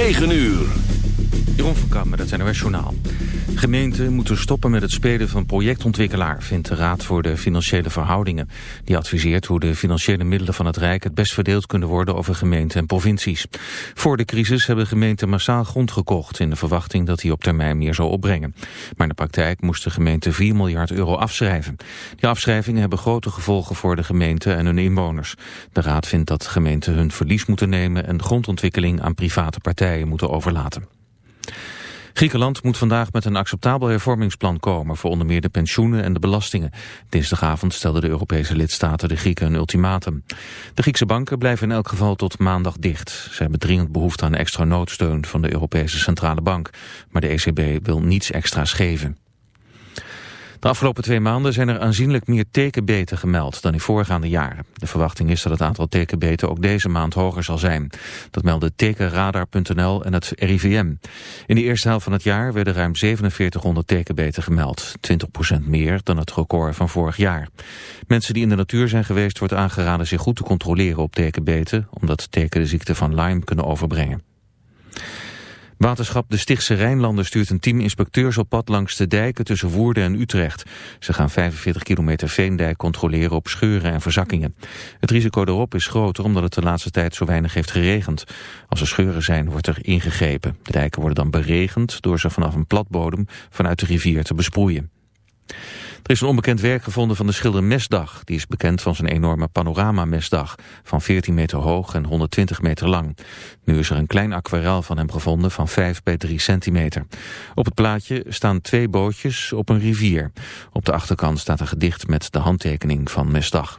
9 uur. Jeroen van Kam met het NOS Journaal. Gemeenten moeten stoppen met het spelen van projectontwikkelaar, vindt de Raad voor de Financiële Verhoudingen. Die adviseert hoe de financiële middelen van het Rijk het best verdeeld kunnen worden over gemeenten en provincies. Voor de crisis hebben gemeenten massaal grond gekocht in de verwachting dat die op termijn meer zou opbrengen. Maar in de praktijk moesten gemeenten 4 miljard euro afschrijven. Die afschrijvingen hebben grote gevolgen voor de gemeenten en hun inwoners. De Raad vindt dat gemeenten hun verlies moeten nemen en grondontwikkeling aan private partijen moeten overlaten. Griekenland moet vandaag met een acceptabel hervormingsplan komen voor onder meer de pensioenen en de belastingen. Dinsdagavond stelden de Europese lidstaten de Grieken een ultimatum. De Griekse banken blijven in elk geval tot maandag dicht. Ze hebben dringend behoefte aan extra noodsteun van de Europese Centrale Bank. Maar de ECB wil niets extra's geven. De afgelopen twee maanden zijn er aanzienlijk meer tekenbeten gemeld dan in voorgaande jaren. De verwachting is dat het aantal tekenbeten ook deze maand hoger zal zijn. Dat melden tekenradar.nl en het RIVM. In de eerste helft van het jaar werden ruim 4700 tekenbeten gemeld. 20% meer dan het record van vorig jaar. Mensen die in de natuur zijn geweest wordt aangeraden zich goed te controleren op tekenbeten... omdat teken de ziekte van Lyme kunnen overbrengen. Waterschap de Stichtse Rijnlanden stuurt een team inspecteurs op pad langs de dijken tussen Woerden en Utrecht. Ze gaan 45 kilometer veendijk controleren op scheuren en verzakkingen. Het risico erop is groter omdat het de laatste tijd zo weinig heeft geregend. Als er scheuren zijn wordt er ingegrepen. De dijken worden dan beregend door ze vanaf een platbodem vanuit de rivier te besproeien. Er is een onbekend werk gevonden van de schilder Mesdag. Die is bekend van zijn enorme panorama-mesdag van 14 meter hoog en 120 meter lang. Nu is er een klein aquarel van hem gevonden van 5 bij 3 centimeter. Op het plaatje staan twee bootjes op een rivier. Op de achterkant staat een gedicht met de handtekening van Mesdag.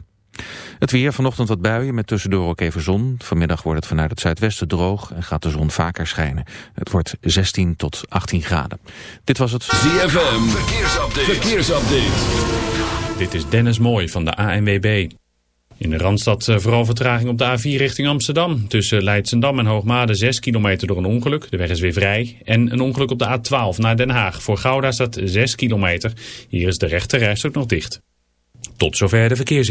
Het weer, vanochtend wat buien met tussendoor ook even zon. Vanmiddag wordt het vanuit het zuidwesten droog en gaat de zon vaker schijnen. Het wordt 16 tot 18 graden. Dit was het ZFM Verkeersupdate. Verkeersupdate. Dit is Dennis Mooij van de ANWB. In de Randstad eh, vooral vertraging op de A4 richting Amsterdam. Tussen Leidsendam en Hoogmade 6 kilometer door een ongeluk. De weg is weer vrij. En een ongeluk op de A12 naar Den Haag. Voor Gouda staat 6 kilometer. Hier is de rechte ook nog dicht. Tot zover de verkeers.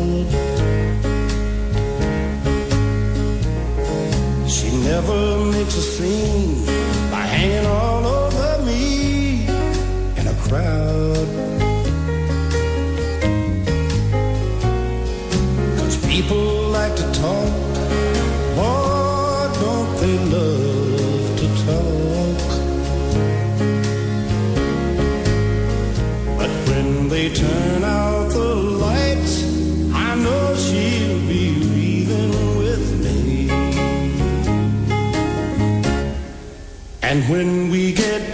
Never makes a scene And when we get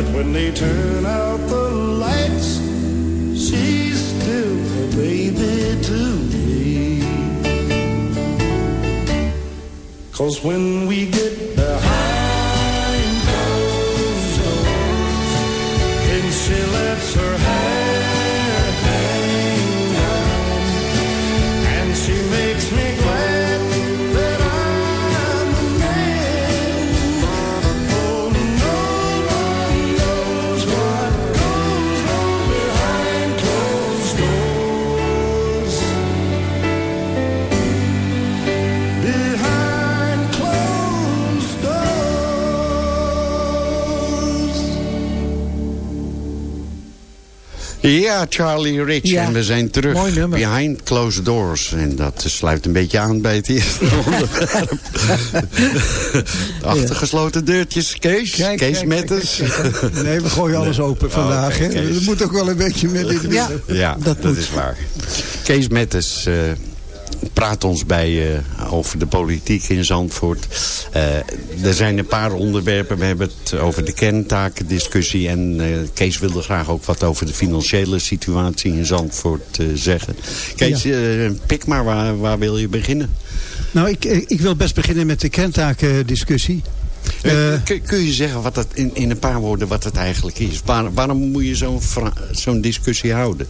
But when they turn out the lights, she's still a baby to me. Cause when we get Ja, Charlie Rich. Ja, En we zijn terug. mooi nummer. Behind closed doors. En dat sluit een beetje aan bij het eerste onderwerp. Achter gesloten deurtjes. Kees. Kijk, Kees kijk, Metters. kijk, kijk. Nee, we gooien alles open vandaag. Kees. Dat moet ook wel een beetje met dit Ja. Ja, dat, is waar. Kees Metters praat ons bij eh, over de politiek in Zandvoort. Eh, er zijn een paar onderwerpen. We hebben het over de kerntakendiscussie. En eh, Kees wilde graag ook wat over de financiële situatie in Zandvoort zeggen. Kees, pik maar, waar, waar wil je beginnen? Nou, ik, ik wil best beginnen met de kerntakendiscussie. Kun, kun je zeggen wat dat in, in een paar woorden wat het eigenlijk is? Waar- waarom moet je zo'n discussie houden?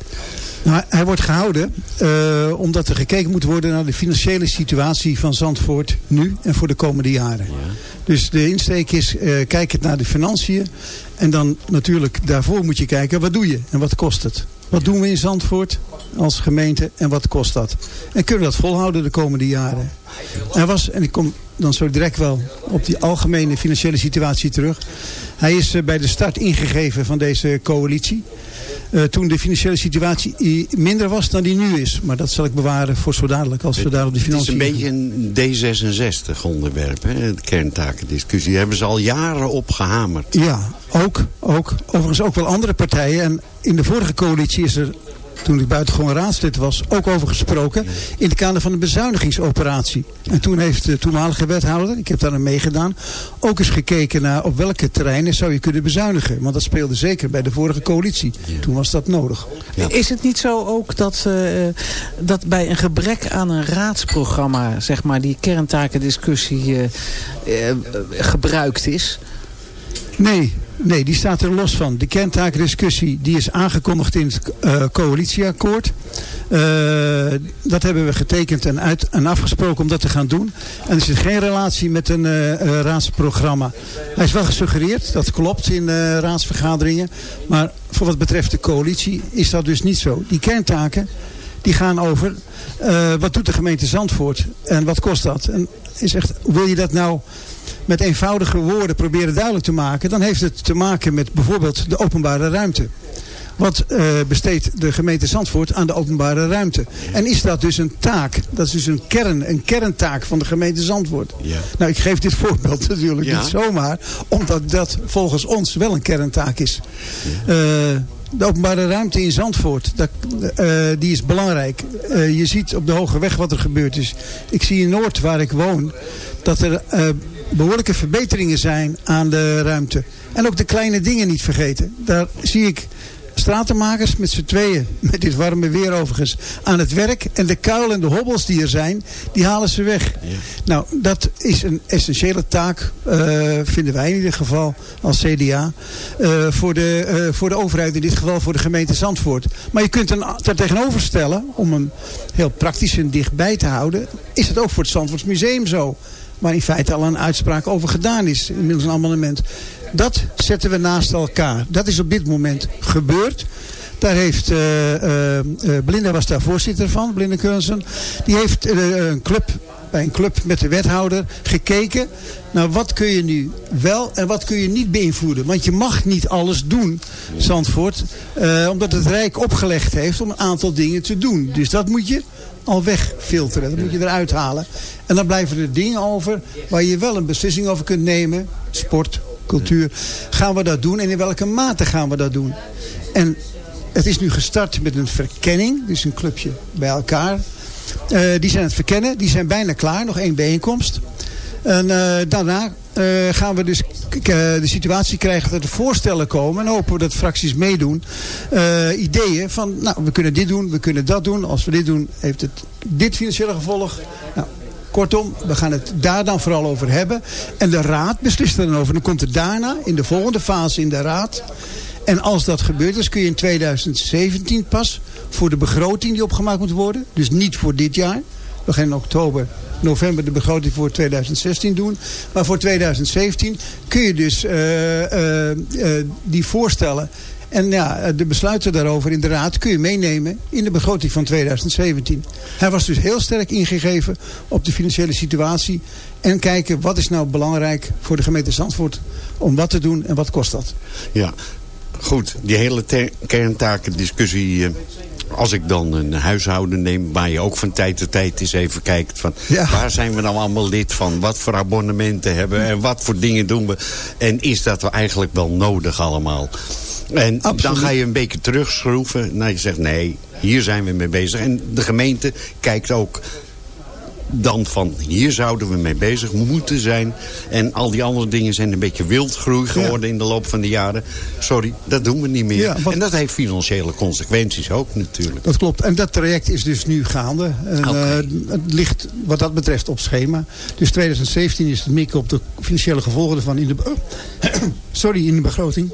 Nou, hij wordt gehouden eh, omdat er gekeken moet worden naar de financiële situatie van Zandvoort nu en voor de komende jaren. Dus de insteek is, eh kijk het naar de financiën. En dan natuurlijk daarvoor moet je kijken, wat doe je en wat kost het? Wat doen we in Zandvoort als gemeente en wat kost dat? En kunnen we dat volhouden de komende jaren? Er was, en ik kom dan zo direct wel op die algemene financiële situatie terug. Hij is eh, bij de start ingegeven van deze coalitie. Eh, toen de financiële situatie minder was dan die nu is. Maar dat zal ik bewaren voor zo dadelijk als we daar op de Het is financiën... een beetje een D66 onderwerp, hè? de kerntakendiscussie. Daar hebben ze al jaren op gehamerd. Ja, ook, ook. Overigens ook wel andere partijen. En in de vorige coalitie is er, toen ik buitengewoon raadslid was, ook over gesproken. In het kader van een bezuinigingsoperatie. En toen heeft de toenmalige wethouder, ik heb daar aan meegedaan, ook eens gekeken naar op welke terreinen zou je kunnen bezuinigen. Want dat speelde zeker bij de vorige coalitie. Toen was dat nodig. Is het niet zo ook dat, eh, dat bij een gebrek aan een raadsprogramma, zeg maar, die kerntakendiscussie eh, eh, gebruikt is? Nee, nee, die staat er los van. De kerntakendiscussie die is aangekondigd in het eh, coalitieakkoord. Eh, dat hebben we getekend en, uit, en afgesproken om dat te gaan doen. En er zit geen relatie met een eh, raadsprogramma. Hij is wel gesuggereerd, dat klopt in raadsvergaderingen. Maar voor wat betreft de coalitie is dat dus niet zo. Die kerntaken die gaan over wat doet de gemeente Zandvoort en wat kost dat. En is echt, wil je dat nou met eenvoudige woorden proberen duidelijk te maken, dan heeft het te maken met bijvoorbeeld de openbare ruimte. Wat eh, besteedt de gemeente Zandvoort aan de openbare ruimte? En is dat dus een taak? Dat is dus een kern, een kerntaak van de gemeente Zandvoort. Ja. Nou, ik geef dit voorbeeld natuurlijk Ja. niet zomaar, omdat dat volgens ons wel een kerntaak is. Eh, de openbare ruimte in Zandvoort, dat, eh, die is belangrijk. Je ziet op de Hoge Weg wat er gebeurd is. Ik zie in Noord, waar ik woon, dat er behoorlijke verbeteringen zijn aan de ruimte. En ook de kleine dingen niet vergeten. Daar zie ik stratenmakers met z'n tweeën, met dit warme weer overigens, aan het werk. En de kuilen en de hobbels die er zijn, die halen ze weg. Nou, dat is een essentiële taak, eh, vinden wij in ieder geval als CDA, eh, voor, de, eh, voor de overheid, in dit geval voor de gemeente Zandvoort. Maar je kunt er daar tegenover stellen, om hem heel praktisch en dichtbij te houden, is het ook voor het Zandvoorts Museum zo. Waar in feite al een uitspraak over gedaan is, inmiddels een amendement. Dat zetten we naast elkaar. Dat is op dit moment gebeurd. Daar heeft, Belinda was daar voorzitter van, Belinda Keurnsen. Die heeft een club bij een club met de wethouder gekeken. Nou, wat kun je nu wel en wat kun je niet beïnvloeden? Want je mag niet alles doen, Zandvoort. omdat het Rijk opgelegd heeft om een aantal dingen te doen. Dus dat moet je al wegfilteren. Dat moet je eruit halen. En dan blijven er dingen over waar je wel een beslissing over kunt nemen. Sport, cultuur. Gaan we dat doen en in welke mate gaan we dat doen? En het is nu gestart met een verkenning. Dus een clubje bij elkaar. Eh, die zijn het verkennen. Die zijn bijna klaar. Nog één bijeenkomst. En eh, daarna eh, gaan we dus k- de situatie krijgen dat er voorstellen komen. En hopen we dat fracties meedoen. Eh, ideeën van, nou, we kunnen dit doen, we kunnen dat doen. Als we dit doen, heeft het dit financiële gevolg. Nou, kortom, we gaan het daar dan vooral over hebben. En de raad beslist er dan over. Dan komt er daarna, in de volgende fase in de raad... En als dat gebeurt is, kun je in 2017 pas voor de begroting die opgemaakt moet worden. Dus niet voor dit jaar. We gaan in oktober, november de begroting voor 2016 doen. Maar voor 2017 kun je dus eh, eh, eh, die voorstellen. En ja, de besluiten daarover in de raad kun je meenemen in de begroting van 2017. Hij was dus heel sterk ingegeven op de financiële situatie. En kijken wat is nou belangrijk voor de gemeente Zandvoort om wat te doen en wat kost dat. Ja, goed. Die hele kerntakendiscussie... eh, als ik dan een huishouden neem... waar je ook van tijd tot tijd eens even kijkt... van Ja. waar zijn we nou allemaal lid van? Wat voor abonnementen hebben we? En wat voor dingen doen we? En is dat eigenlijk wel nodig allemaal? En dan ga je een beetje terugschroeven. Nou, je zegt nee, hier zijn we mee bezig. En de gemeente kijkt ook dan van hier zouden we mee bezig moeten zijn. En al die andere dingen zijn een beetje wildgroei geworden in de loop van de jaren. Sorry, dat doen we niet meer. Ja, wat- En dat heeft financiële consequenties ook natuurlijk. Dat klopt. En dat traject is dus nu gaande. En, eh, het ligt wat dat betreft op schema. Dus 2017 is het mikken op de financiële gevolgen ervan in de, sorry, in de begroting.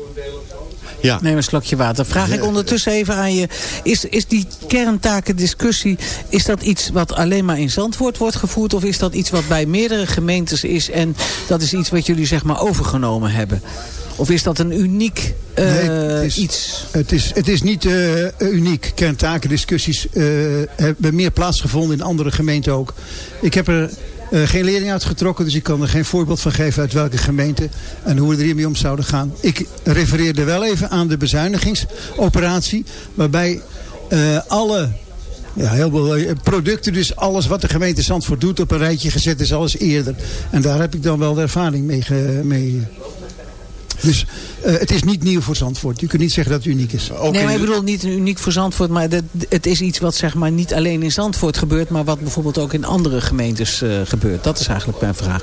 Ja. Neem een slokje water. Vraag ik ondertussen even aan je. Is, is die kerntakendiscussie, is dat iets wat alleen maar in Zandvoort wordt gevoerd? Of is dat iets wat bij meerdere gemeentes is en dat is iets wat jullie zeg maar overgenomen hebben? Of is dat een uniek eh, Nee, het is- iets? Het is, het is niet eh, uniek. Kerntakendiscussies eh, hebben meer plaatsgevonden in andere gemeenten ook. Ik heb er eh, geen lering uitgetrokken, dus ik kan er geen voorbeeld van geven uit welke gemeente en hoe we er hiermee om zouden gaan. Ik refereerde wel even aan de bezuinigingsoperatie, waarbij eh, alle ja, heel veel eh, producten, dus alles wat de gemeente Zandvoort doet op een rijtje gezet is alles eerder. En daar heb ik dan wel de ervaring mee. mee. Dus eh, het is niet nieuw voor Zandvoort. Je kunt niet zeggen dat het uniek is. Ook nee, maar ik bedoel niet uniek voor Zandvoort, maar dat, het is iets wat zeg maar niet alleen in Zandvoort gebeurt, maar wat bijvoorbeeld ook in andere gemeentes eh, gebeurt. Dat is eigenlijk mijn vraag.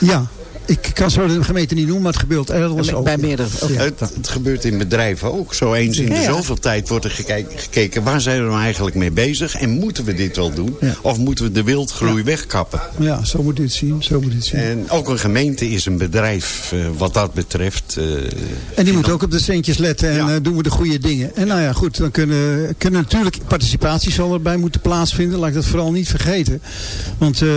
Ja, ik kan zo de gemeente niet noemen, maar het gebeurt elders ook. Bij meerdere. Ja. Het, het gebeurt in bedrijven ook. Zo eens in de zoveel tijd wordt er gekeken... waar zijn we nou eigenlijk mee bezig? En moeten we dit wel doen? Ja. Of moeten we de wildgroei wegkappen? Ja, zo moet u het zien. Zo moet u het zien. En ook een gemeente is een bedrijf eh, wat dat betreft. eh, En die moet ook op de centjes letten en Ja. eh, doen we de goede dingen. En nou ja, goed, dan kunnen, kunnen natuurlijk participatie zal erbij moeten plaatsvinden. Laat ik dat vooral niet vergeten. Want eh,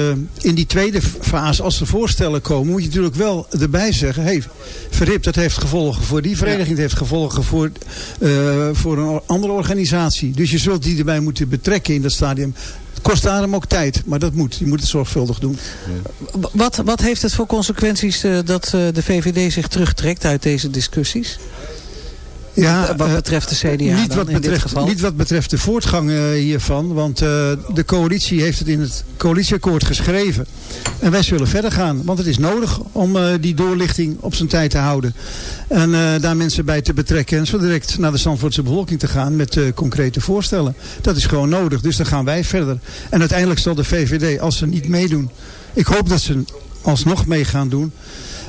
in die tweede fase, als er voorstellen komen, moet je natuurlijk wel erbij zeggen. Hey, verrip, dat heeft gevolgen voor die vereniging. Dat heeft gevolgen voor, eh, voor een andere organisatie. Dus je zult die erbij moeten betrekken in dat stadium. Het kost daarom ook tijd, maar dat moet. Je moet het zorgvuldig doen. Wat, wat heeft het voor consequenties eh, dat eh, de VVD zich terugtrekt uit deze discussies? Ja, wat eh, betreft de CDA niet, wat betreft, geval? niet wat betreft de voortgang eh, hiervan. Want eh, de coalitie heeft het in het coalitieakkoord geschreven. En wij zullen verder gaan. Want het is nodig om die doorlichting op zijn tijd te houden. En daar mensen bij te betrekken. En zo direct naar de Zandvoortse bevolking te gaan met concrete voorstellen. Dat is gewoon nodig. Dus dan gaan wij verder. En uiteindelijk zal de VVD, als ze niet meedoen. Ik hoop dat ze alsnog mee gaan doen.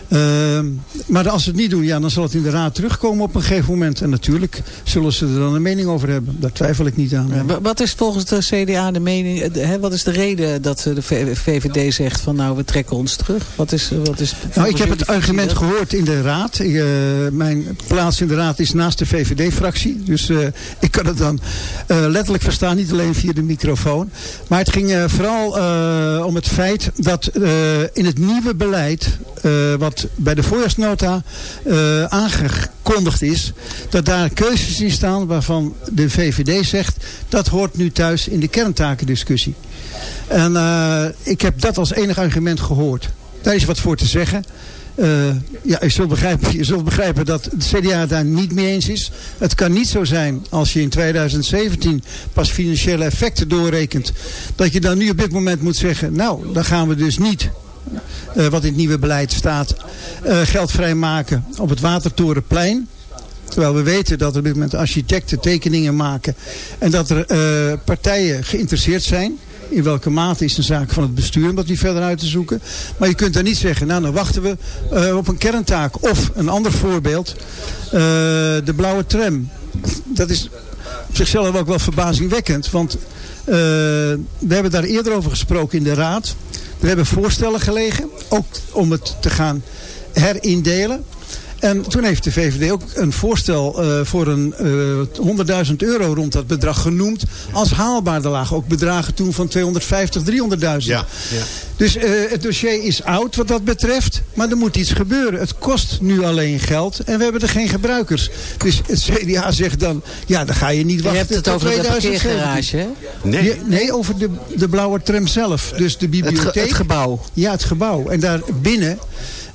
Ehm, maar als ze het niet doen, ja, dan zal het in de raad terugkomen op een gegeven moment. En natuurlijk zullen ze er dan een mening over hebben. Daar twijfel ik niet aan. Ja, Wat is volgens de CDA de mening, eh, hè, wat is de reden dat eh, de VVD zegt van nou we trekken ons terug? Wat is, eh, wat is Nou, ik heb het argument gehoord in de raad. Ik, mijn plaats in de raad is naast de VVD-fractie. Dus ik kan het dan letterlijk verstaan, niet alleen via de microfoon. Maar het ging vooral om het feit dat in het nieuwe beleid, eh, bij de voorjaarsnota eh, aangekondigd is, dat daar keuzes in staan waarvan de VVD zegt, dat hoort nu thuis in de kerntakendiscussie. En eh, ik heb dat als enig argument gehoord. Daar is wat voor te zeggen. Eh, ja, je zult, begrijpen, je zult begrijpen dat het CDA daar niet mee eens is. Het kan niet zo zijn als je in 2017 pas financiële effecten doorrekent. Dat je dan nu op dit moment moet zeggen, nou, dan gaan we dus niet eh, wat in het nieuwe beleid staat, eh, geld vrijmaken op het Watertorenplein. Terwijl we weten dat er op dit moment architecten tekeningen maken. En dat er eh, partijen geïnteresseerd zijn. In welke mate is een zaak van het bestuur om dat verder uit te zoeken. Maar je kunt daar niet zeggen, nou dan wachten we op een kerntaak. Of een ander voorbeeld, de blauwe tram. Dat is op zichzelf ook wel verbazingwekkend. Want we hebben daar eerder over gesproken in de raad. Er hebben voorstellen gelegen, ook om het te gaan herindelen. En toen heeft de VVD ook een voorstel eh, voor een eh 100.000 euro rond dat bedrag genoemd als haalbaar. Er lagen ook bedragen toen van 250, 300.000. Ja, ja. Dus eh, het dossier is oud wat dat betreft. Maar er moet iets gebeuren. Het kost nu alleen geld. En we hebben er geen gebruikers. Dus het CDA zegt dan... Ja, dan ga je niet Je wachten hebt het tot over de 2017. parkeergarage, hè? Nee. Nee, over de, de blauwe tram zelf. Dus de Het, ge- bibliotheek. het gebouw. Ja, het gebouw. En daar binnen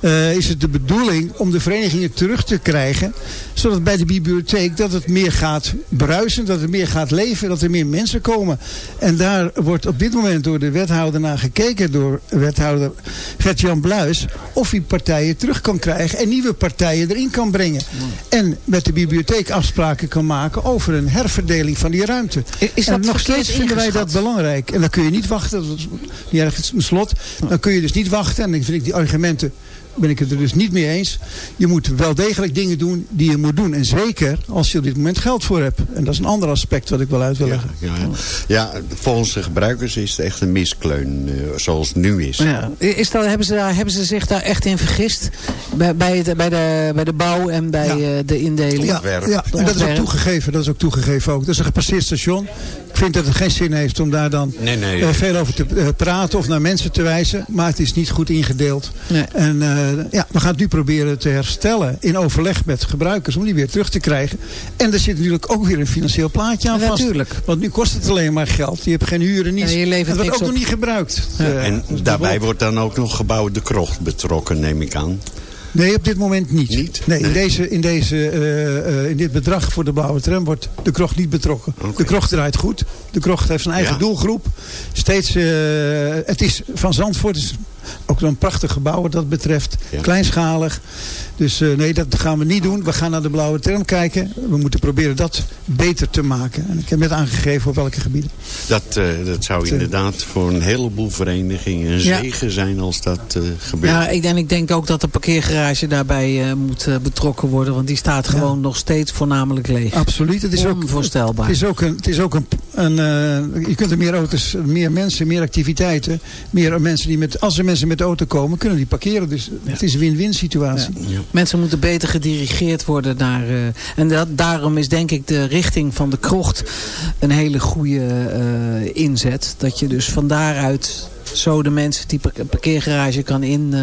eh, is het de bedoeling om de verenigingen terug te krijgen. Zodat bij de bibliotheek dat het meer gaat bruisen. Dat het meer gaat leven. Dat er meer mensen komen. En daar wordt op dit moment door de wethouder naar gekeken. Door wethouder Gert-Jan Bluis. Of hij partijen terug kan krijgen. En nieuwe partijen erin kan brengen. En met de bibliotheek afspraken kan maken over een herverdeling van die ruimte. Is en dat nog verkeerd steeds vinden wij dat belangrijk. En dan kun je niet wachten. Dat is niet ergens een slot. Dan kun je dus niet wachten. En dan vind ik die argumenten ben ik het er dus niet mee eens. Je moet wel degelijk dingen doen die je moet doen. En zeker als je op dit moment geld voor hebt. En dat is een ander aspect wat ik wel uit wil Ja, leggen. ja, ja. ja, volgens de gebruikers is het echt een miskleun eh, zoals het nu is. Ja. Is dat, hebben, ze daar, hebben ze zich daar echt in vergist? Bij, bij, het, bij, de, bij de bouw en bij Ja. eh, de indeling? Ja, ja, en dat is ook toegegeven. Dat is ook toegegeven ook. Dat is een gepasseerd station. Ik vind dat het geen zin heeft om daar dan Nee, nee. eh, veel over te eh, praten of naar mensen te wijzen. Maar het is niet goed ingedeeld. Nee. En eh, ja, we gaan het nu proberen te herstellen in overleg met gebruikers om die weer terug te krijgen. En er zit natuurlijk ook weer een financieel plaatje aan Ja, vast. natuurlijk. Want nu kost het alleen maar geld. Je hebt geen huren, niets. Ja, je levert het wordt ook op. nog niet gebruikt. En dus daarbij wordt dan ook nog gebouw De Krocht betrokken, neem ik aan. Nee, op dit moment niet. Niet? Nee, in, deze, in, deze, eh, eh, in dit bedrag voor de blauwe tram wordt de krocht niet betrokken. De krocht draait goed. De krocht heeft zijn eigen Ja. doelgroep. Steeds, eh, het is van Zandvoort is ook een prachtig gebouw wat dat betreft. Ja. Kleinschalig. Dus eh, nee, dat gaan we niet doen. We gaan naar de blauwe tram kijken. We moeten proberen dat beter te maken. En ik heb net aangegeven op welke gebieden. Dat, eh, dat zou inderdaad voor een heleboel verenigingen een Ja. zegen zijn als dat eh, gebeurt. Ja, ik, en ik denk ook dat de parkeergarage daarbij eh, moet eh, betrokken worden. Want die staat gewoon nog steeds voornamelijk leeg. Absoluut. Het is ook, Onvoorstelbaar. Het is ook een, het is ook een, een eh, je kunt er meer auto's, meer mensen, meer activiteiten, meer mensen die met, als er mensen met de auto komen, kunnen die parkeren. Dus het is een win-win situatie. Mensen moeten beter gedirigeerd worden naar... eh, en dat, daarom is denk ik de richting van de krocht een hele goede eh, inzet. Dat je dus van daaruit zo de mensen die par- parkeergarage kan in eh.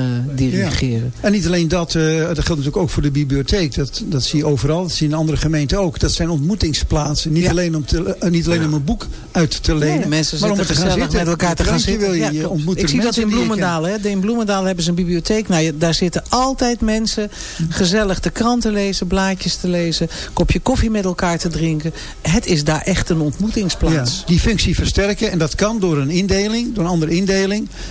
En niet alleen dat, eh, dat geldt natuurlijk ook voor de bibliotheek. Dat, dat zie je overal, dat zie je in andere gemeenten ook. Dat zijn ontmoetingsplaatsen. Niet Ja. alleen om, te, eh, niet alleen om een boek uit te lenen. Nee, mensen maar om er te gaan gezellig zitten. met elkaar te gaan zitten. Wil je, Ja, je klopt. ontmoet ik zie dat in Bloemendaal. Hè. In Bloemendaal hebben ze een bibliotheek. Nou, je- daar zitten altijd mensen gezellig de krant te lezen, blaadjes te lezen, kopje koffie met elkaar te drinken. Het is daar echt een Ja, ontmoetingsplaats. die functie versterken. En dat kan door een indeling, door een andere indeling.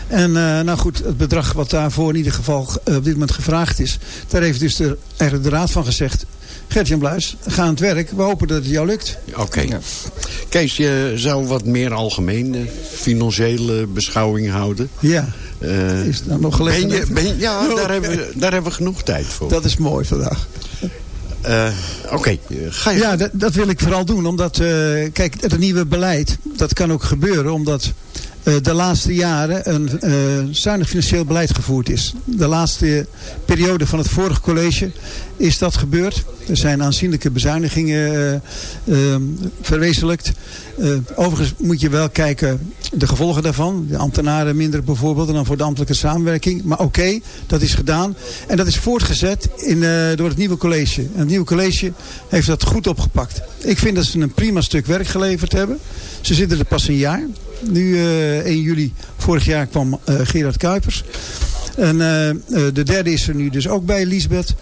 En eh, nou goed, het bedrag wat daarvoor in ieder geval eh, op dit moment gevraagd is. Daar heeft dus de, eigenlijk de raad van gezegd. Gert-Jan Bluis, ga aan het werk. We hopen dat het jou lukt. Oké. Kees, je zou wat meer algemene financiële beschouwing houden. Ja, Eh, is dat nog ben gelegenheid? je, ben je- ja, daar hebben, we, daar hebben we genoeg tijd voor. dat is mooi vandaag. Eh, Oké, eh, ga je Ja, dat, dat wil ik vooral doen. Omdat, eh, kijk, het nieuwe beleid, dat kan ook gebeuren. Omdat eh, de laatste jaren een eh, zuinig financieel beleid gevoerd is. De laatste periode van het vorige college is dat gebeurd. Er zijn aanzienlijke bezuinigingen eh, eh, verwezenlijkt. Eh, overigens moet je wel kijken de gevolgen daarvan. De ambtenaren minder bijvoorbeeld en dan voor de ambtelijke samenwerking. Maar oké, dat is gedaan. En dat is voortgezet in, eh, door het nieuwe college. En het nieuwe college heeft dat goed opgepakt. Ik vind dat ze een prima stuk werk geleverd hebben. Ze zitten er pas een jaar. Nu eh 1 juli vorig jaar kwam eh, Gerard Kuipers. En eh, eh, de derde is er nu dus ook bij, Lisbeth.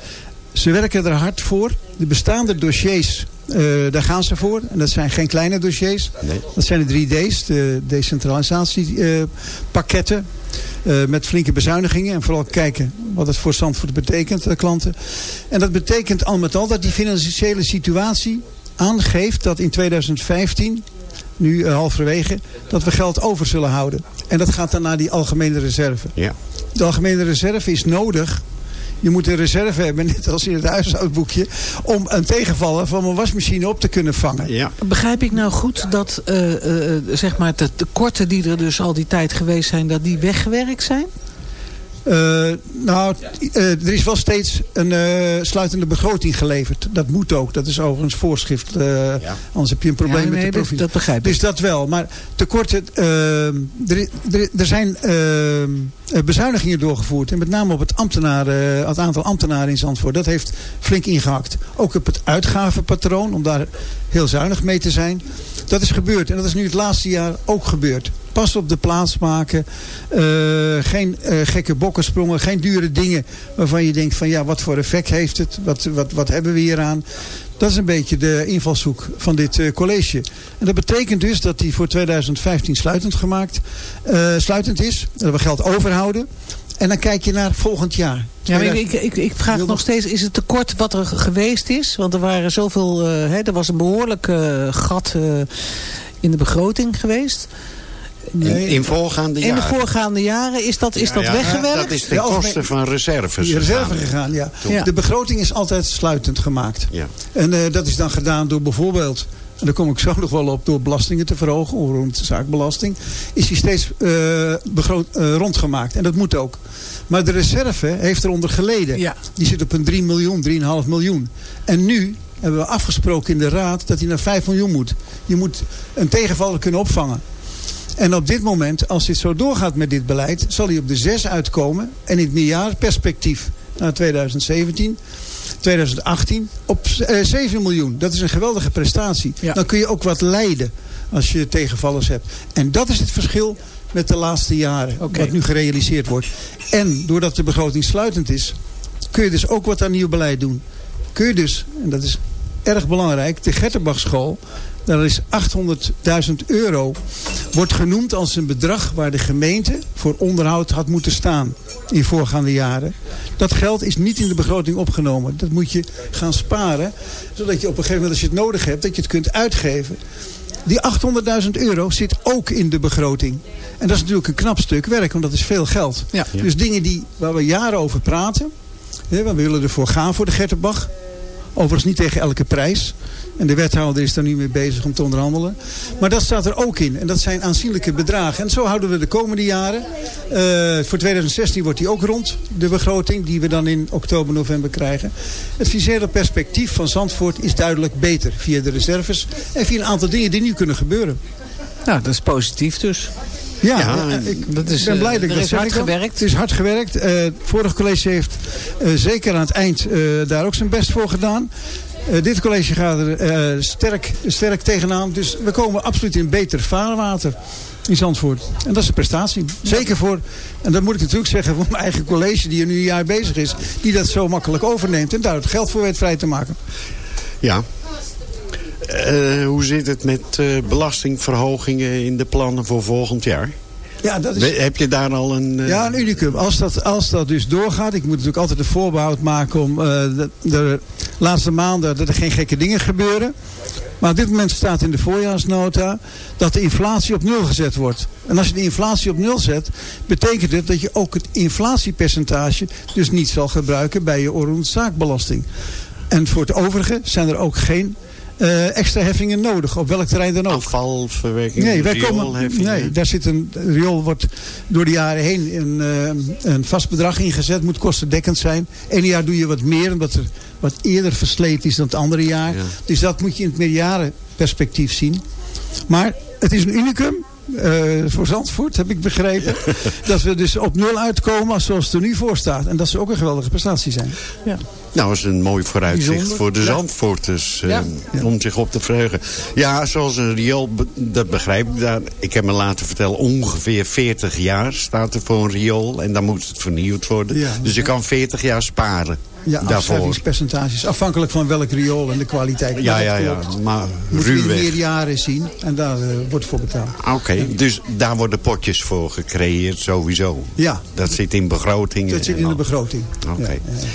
Ze werken er hard voor. De bestaande dossiers, eh, daar gaan ze voor. En dat zijn geen kleine dossiers. Nee. Dat zijn de 3D's, de decentralisatiepakketten. eh, met flinke bezuinigingen. En vooral kijken wat het voor Zandvoort betekent, de klanten. En dat betekent al met al dat die financiële situatie aangeeft dat in 2015 nu eh, halverwege, dat we geld over zullen houden. En dat gaat dan naar die algemene reserve. Ja. De algemene reserve is nodig. Je moet een reserve hebben, net als in het huishoudboekje... om een tegenvaller van een wasmachine op te kunnen vangen. Ja. Begrijp ik nou goed dat eh, eh, zeg maar de tekorten die er dus al die tijd geweest zijn... dat die weggewerkt zijn? Eh, nou, eh, er is wel steeds een eh, sluitende begroting geleverd. Dat moet ook. Dat is overigens voorschrift. eh, Anders heb je een probleem Ja, met de provincie. dat begrijp ik. Dus dat wel. Maar tekorten... er, er, er zijn bezuinigingen doorgevoerd. En met name op het, ambtenaren, het aantal ambtenaren in Zandvoort. Dat heeft flink ingehakt. Ook op het uitgavenpatroon. Om daar heel zuinig mee te zijn. Dat is gebeurd. En dat is nu het laatste jaar ook gebeurd. Pas op de plaats maken. Eh, geen eh, gekke bokkensprongen. Geen dure dingen waarvan je denkt van ja, wat voor effect heeft het? Wat, wat, wat hebben we hier aan? Dat is een beetje de invalshoek van dit eh, college. En dat betekent dus dat die voor 2015 sluitend gemaakt sluitend is. Dat we geld overhouden. En dan kijk je naar volgend jaar. Ja, maar ik, ik, ik, vraag nog steeds, is het tekort wat er geweest is? Want er waren zoveel, eh, hè, er was een behoorlijk eh, gat eh, in de begroting geweest. In, in voorgaande In de jaren. voorgaande jaren, is dat, is dat Ja, weggewerkt? Dat is ten koste van reserves. Reserve gegaan. gegaan, ja. Ja. De begroting is altijd sluitend gemaakt. Ja. En eh, dat is dan gedaan door bijvoorbeeld, en daar kom ik zo nog wel op, door belastingen te verhogen, rond de zaakbelasting, is die steeds eh, begroot, eh, rondgemaakt. En dat moet ook. Maar de reserve heeft eronder geleden. Ja. Die zit op een 3 miljoen, 3,5 miljoen. En nu hebben we afgesproken in de raad dat hij naar 5 miljoen moet. Je moet een tegenvaller kunnen opvangen. En op dit moment, als dit zo doorgaat met dit beleid, zal hij op de 6 uitkomen. En in het meerjarenperspectief naar 2017, 2018 op eh, 7 miljoen. Dat is een geweldige prestatie. Ja. Dan kun je ook wat leiden als je tegenvallers hebt. En dat is het verschil met de laatste jaren. Wat nu gerealiseerd wordt. En doordat de begroting sluitend is, kun je dus ook wat aan nieuw beleid doen. Kun je dus, en dat is erg belangrijk, de Daar is 800.000 euro. Wordt genoemd als een bedrag waar de gemeente voor onderhoud had moeten staan. In voorgaande jaren. Dat geld is niet in de begroting opgenomen. Dat moet je gaan sparen. Zodat je op een gegeven moment als je het nodig hebt. Dat je het kunt uitgeven. Die 800.000 euro zit ook in de begroting. En dat is natuurlijk een knap stuk werk. Want dat is veel geld. Ja. Dus dingen die, waar we jaren over praten. Hè, we willen ervoor gaan voor de Gertenbach. Overigens niet tegen elke prijs. En de wethouder is daar nu mee bezig om te onderhandelen. Maar dat staat er ook in. En dat zijn aanzienlijke bedragen. En zo houden we de komende jaren. eh, voor 2016 wordt die ook rond. De begroting die we dan in oktober, november krijgen. Het financiële perspectief van Zandvoort is duidelijk beter. Via de reserves. En via een aantal dingen die nu kunnen gebeuren. Nou, dat is positief dus. Ja, Ja, eh, ik dat is, ben eh, blij dat ik dat is hard gewerkt. Het is hard gewerkt. Eh, het vorige college heeft eh, zeker aan het eind eh, daar ook zijn best voor gedaan. Eh, dit college gaat er eh, sterk, sterk tegenaan. Dus we komen absoluut in beter vaarwater in Zandvoort. En dat is een prestatie. Zeker voor, en dat moet ik natuurlijk zeggen, voor mijn eigen college die er nu een jaar bezig is. Die dat zo makkelijk overneemt en daar het geld voor weet vrij te maken. Ja. Eh, hoe zit het met belastingverhogingen in de plannen voor volgend jaar? Ja, dat is... Heb je daar al een... eh, Ja, een unicum. Als dat, als dat dus doorgaat, ik moet natuurlijk altijd een voorbehoud maken om eh, de, de laatste maanden dat er geen gekke dingen gebeuren. Maar op dit moment staat in de voorjaarsnota dat de inflatie op nul gezet wordt. En als je de inflatie op nul zet, betekent het dat je ook het inflatiepercentage dus niet zal gebruiken bij je zaakbelasting. En voor het overige zijn er ook geen eh, extra heffingen nodig, op welk terrein dan ook. Afvalverwerking, Nee, wij komen, nee, daar zit een riool wordt door de jaren heen een, eh, een vast bedrag ingezet, moet kostendekkend zijn. Eén jaar doe je wat meer, omdat er wat eerder versleten is dan het andere jaar. Ja. Dus dat moet je in het meerjarenperspectief zien. Maar het is een unicum. eh, voor Zandvoort, heb ik begrepen. dat we dus op nul uitkomen als zoals het er nu voor staat. En dat zou ook een geweldige prestatie zijn. Ja. Nou, dat is een mooi vooruitzicht Bijzonder. voor de. Zandvoorters. eh, Ja. Om zich op te verheugen. Ja, zoals een riool, be- dat begrijp ik. Daar, ik heb me laten vertellen, ongeveer 40 jaar staat er voor een riool. En dan moet het vernieuwd worden. Ja. dus je kan 40 jaar sparen Ja, afschrijvingspercentages. Afhankelijk van welk riool en de kwaliteit. Ja, ja, ja. Maar ruwweg. meer jaren zien. En daar eh, wordt voor betaald. Oké, dus daar worden potjes voor gecreëerd sowieso. Ja, Dat zit in begrotingen. dat zit in de begroting. Oké. Ja, ja.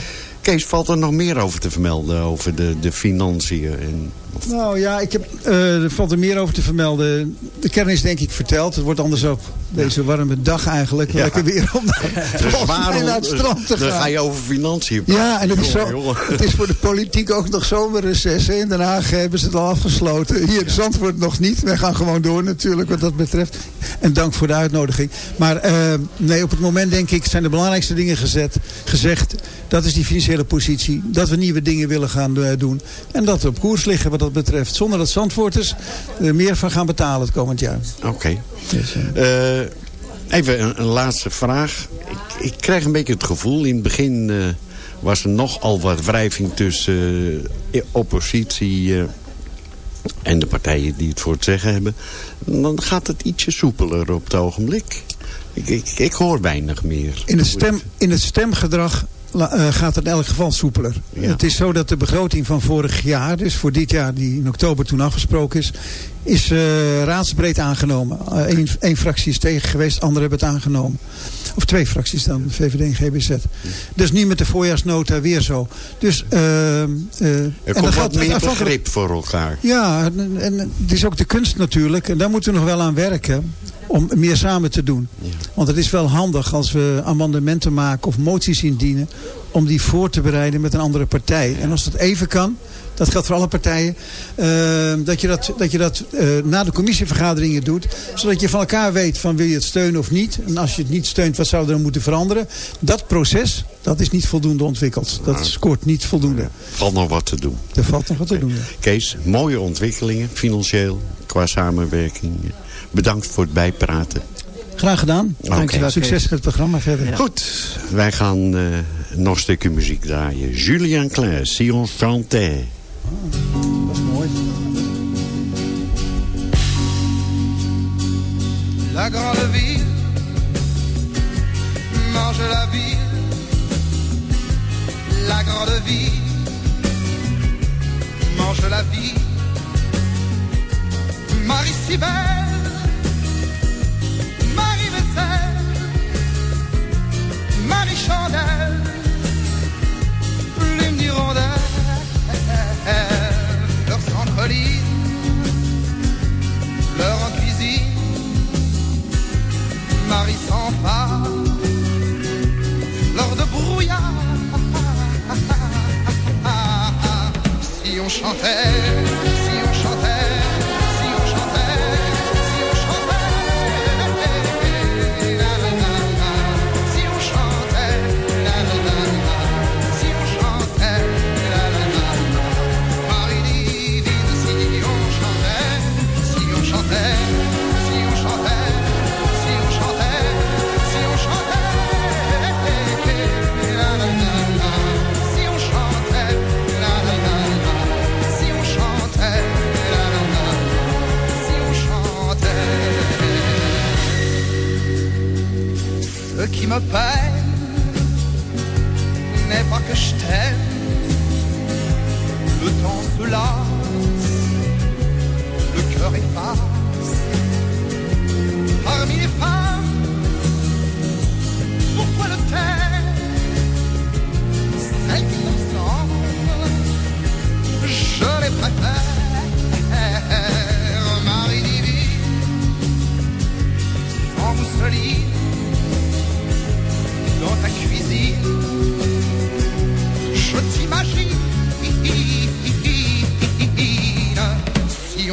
Kees, valt er nog meer over te vermelden? Over de, de financiën? En, Nou ja, ik heb, eh, er valt er meer over te vermelden. De kern is denk ik verteld. Het wordt anders op deze warme dag eigenlijk. Ja. Lekker weer om Dus waarom- naar het strand te Dan ga gaan. je over financiën praten. Ja, en het is, zo, het is voor de politiek ook nog zomerreces. hè. In Den Haag hebben ze het al afgesloten. Hier in Zandvoort nog niet. Wij gaan gewoon door natuurlijk wat dat betreft. En dank voor de uitnodiging. Maar eh, nee, op het moment denk ik zijn de belangrijkste dingen gezet, gezegd. Dat is die financiële positie. Dat we nieuwe dingen willen gaan eh, doen. En dat we op koers liggen wat dat betreft. Zonder dat Zandvoorters er meer van gaan betalen het komend jaar. Oké. Dus, eh, Eh, even een, een laatste vraag. Ik, ik krijg een beetje het gevoel, in het begin eh, was er nogal wat wrijving tussen oppositie en de partijen die het voor het zeggen hebben. Dan gaat het ietsje soepeler op het ogenblik. Ik, ik, ik hoor weinig meer. In het, stem, in het stemgedrag gaat het in elk geval soepeler. Ja. Het is zo dat de begroting van vorig jaar, dus voor dit jaar die in oktober toen afgesproken is, is eh, raadsbreed aangenomen. Eén één fractie is tegen geweest, anderen hebben het aangenomen. Of twee fracties dan, VVD en GBZ. Is nu met de voorjaarsnota weer zo. Dus, eh, eh, Er komt wat meer begrip voor elkaar. ja, en, en het is ook de kunst natuurlijk. En daar moeten we nog wel aan werken. Om meer samen te doen. Want het is wel handig als we amendementen maken of moties indienen. Om die voor te bereiden met een andere partij. En als dat even kan. Dat geldt voor alle partijen. eh, dat je dat, dat, je dat eh, na de commissievergaderingen doet. Zodat je van elkaar weet van wil je het steunen of niet. En als je het niet steunt, wat zou er dan moeten veranderen. Dat proces, dat is niet voldoende ontwikkeld. Dat scoort niet voldoende. Valt nog wat te doen. Er valt nog wat te doen. Kees, mooie ontwikkelingen, financieel, qua samenwerking. Bedankt voor het bijpraten. Graag gedaan. Dankjewel, Succes Kees. met het programma verder. Goed, wij gaan eh, nog een stukje muziek draaien. Julien Klein, Si on chantait. Dat is mooi. La grande ville mange la ville. La grande ville mange la vie. Marie si belle, Marie vaisselle, Marie chandelle, leur centre-lit, leur en cuisine. Marie s'empare lors de brouillard. Si on chantait, A pie.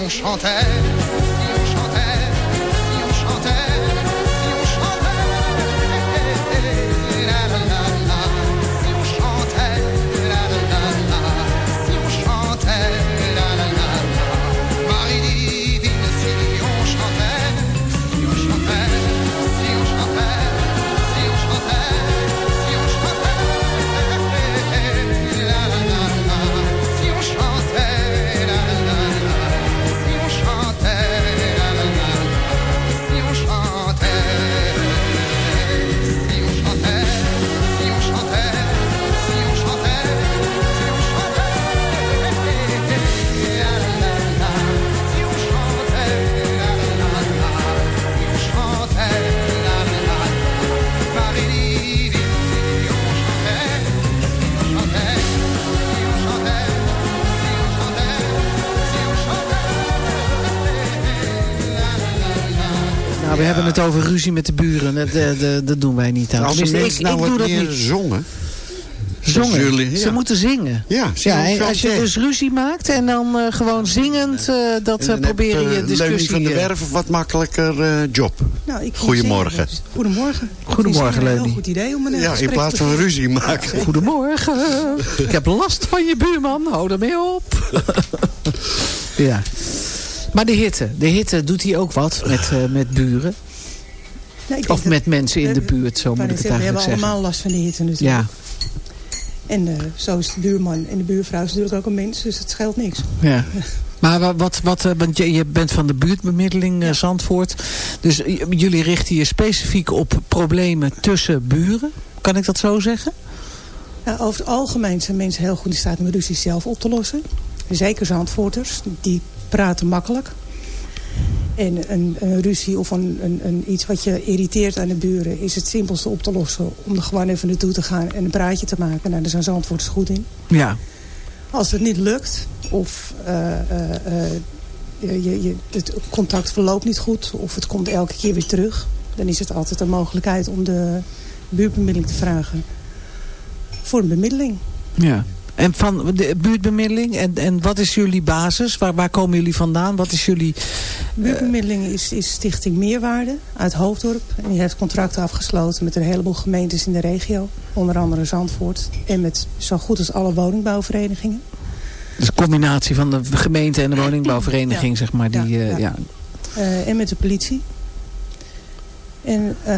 chantait. Het over ruzie met de buren. Dat, eh, dat, dat doen wij niet aan. Als de mensen nou ik doe dat meer niet. zongen. Zongen. Ze moeten zingen. Ja, Ja, en als je dus ruzie maakt en dan eh, gewoon zingend eh, dat eh, dan proberen je Leunie discussie... van der eh, Werf wat makkelijker eh, job. Nou, ik Goedemorgen. zingen dus- Goedemorgen. Goedemorgen, Ik Leni. heel goed idee om een Ja, in plaats van ruzie maken. Goedemorgen. Ik heb last van je buurman. Hou ermee op. ja. Maar de hitte. De hitte doet hij ook wat met, eh, met buren. Denk Of dat- met mensen in de buurt, zo moet ik het net zeggen, We eigenlijk hebben allemaal last van de hitte natuurlijk. Ja, En eh, zo is de buurman en de buurvrouw is natuurlijk ook een mens, dus het scheelt niks. ja. Maar wa- wat, wat, eh, want je, bent van de buurtbemiddeling eh, Zandvoort. Dus jullie richten je specifiek op problemen tussen buren. Kan ik dat zo zeggen? Ja, over het algemeen zijn mensen heel goed in staat om ruzies zelf op te lossen. Zeker Zandvoorters, die praten makkelijk. En een, een ruzie of een, een, iets wat je irriteert aan de buren... is het simpelste op te lossen om er gewoon even naartoe te gaan en een praatje te maken. Nou, daar zijn Zandvoorters goed in. Ja. Als het niet lukt of eh, eh, eh, je, je, je- het contact verloopt niet goed... of het komt elke keer weer terug... dan is het altijd een mogelijkheid om de buurtbemiddeling te vragen... voor een bemiddeling. ja. En van de buurtbemiddeling. En, en wat is jullie basis? Waar, waar komen jullie vandaan? Wat is jullie... Buurtbemiddeling is, is Stichting Meerwaarde uit Hoofddorp. En die heeft contracten afgesloten met een heleboel gemeentes in de regio. Onder andere Zandvoort. En met zo goed als alle woningbouwverenigingen. Dus een combinatie van de gemeente en de woningbouwvereniging, Ja. zeg maar. Die, Ja, eh, ja. ja. Eh, en met de politie. En eh,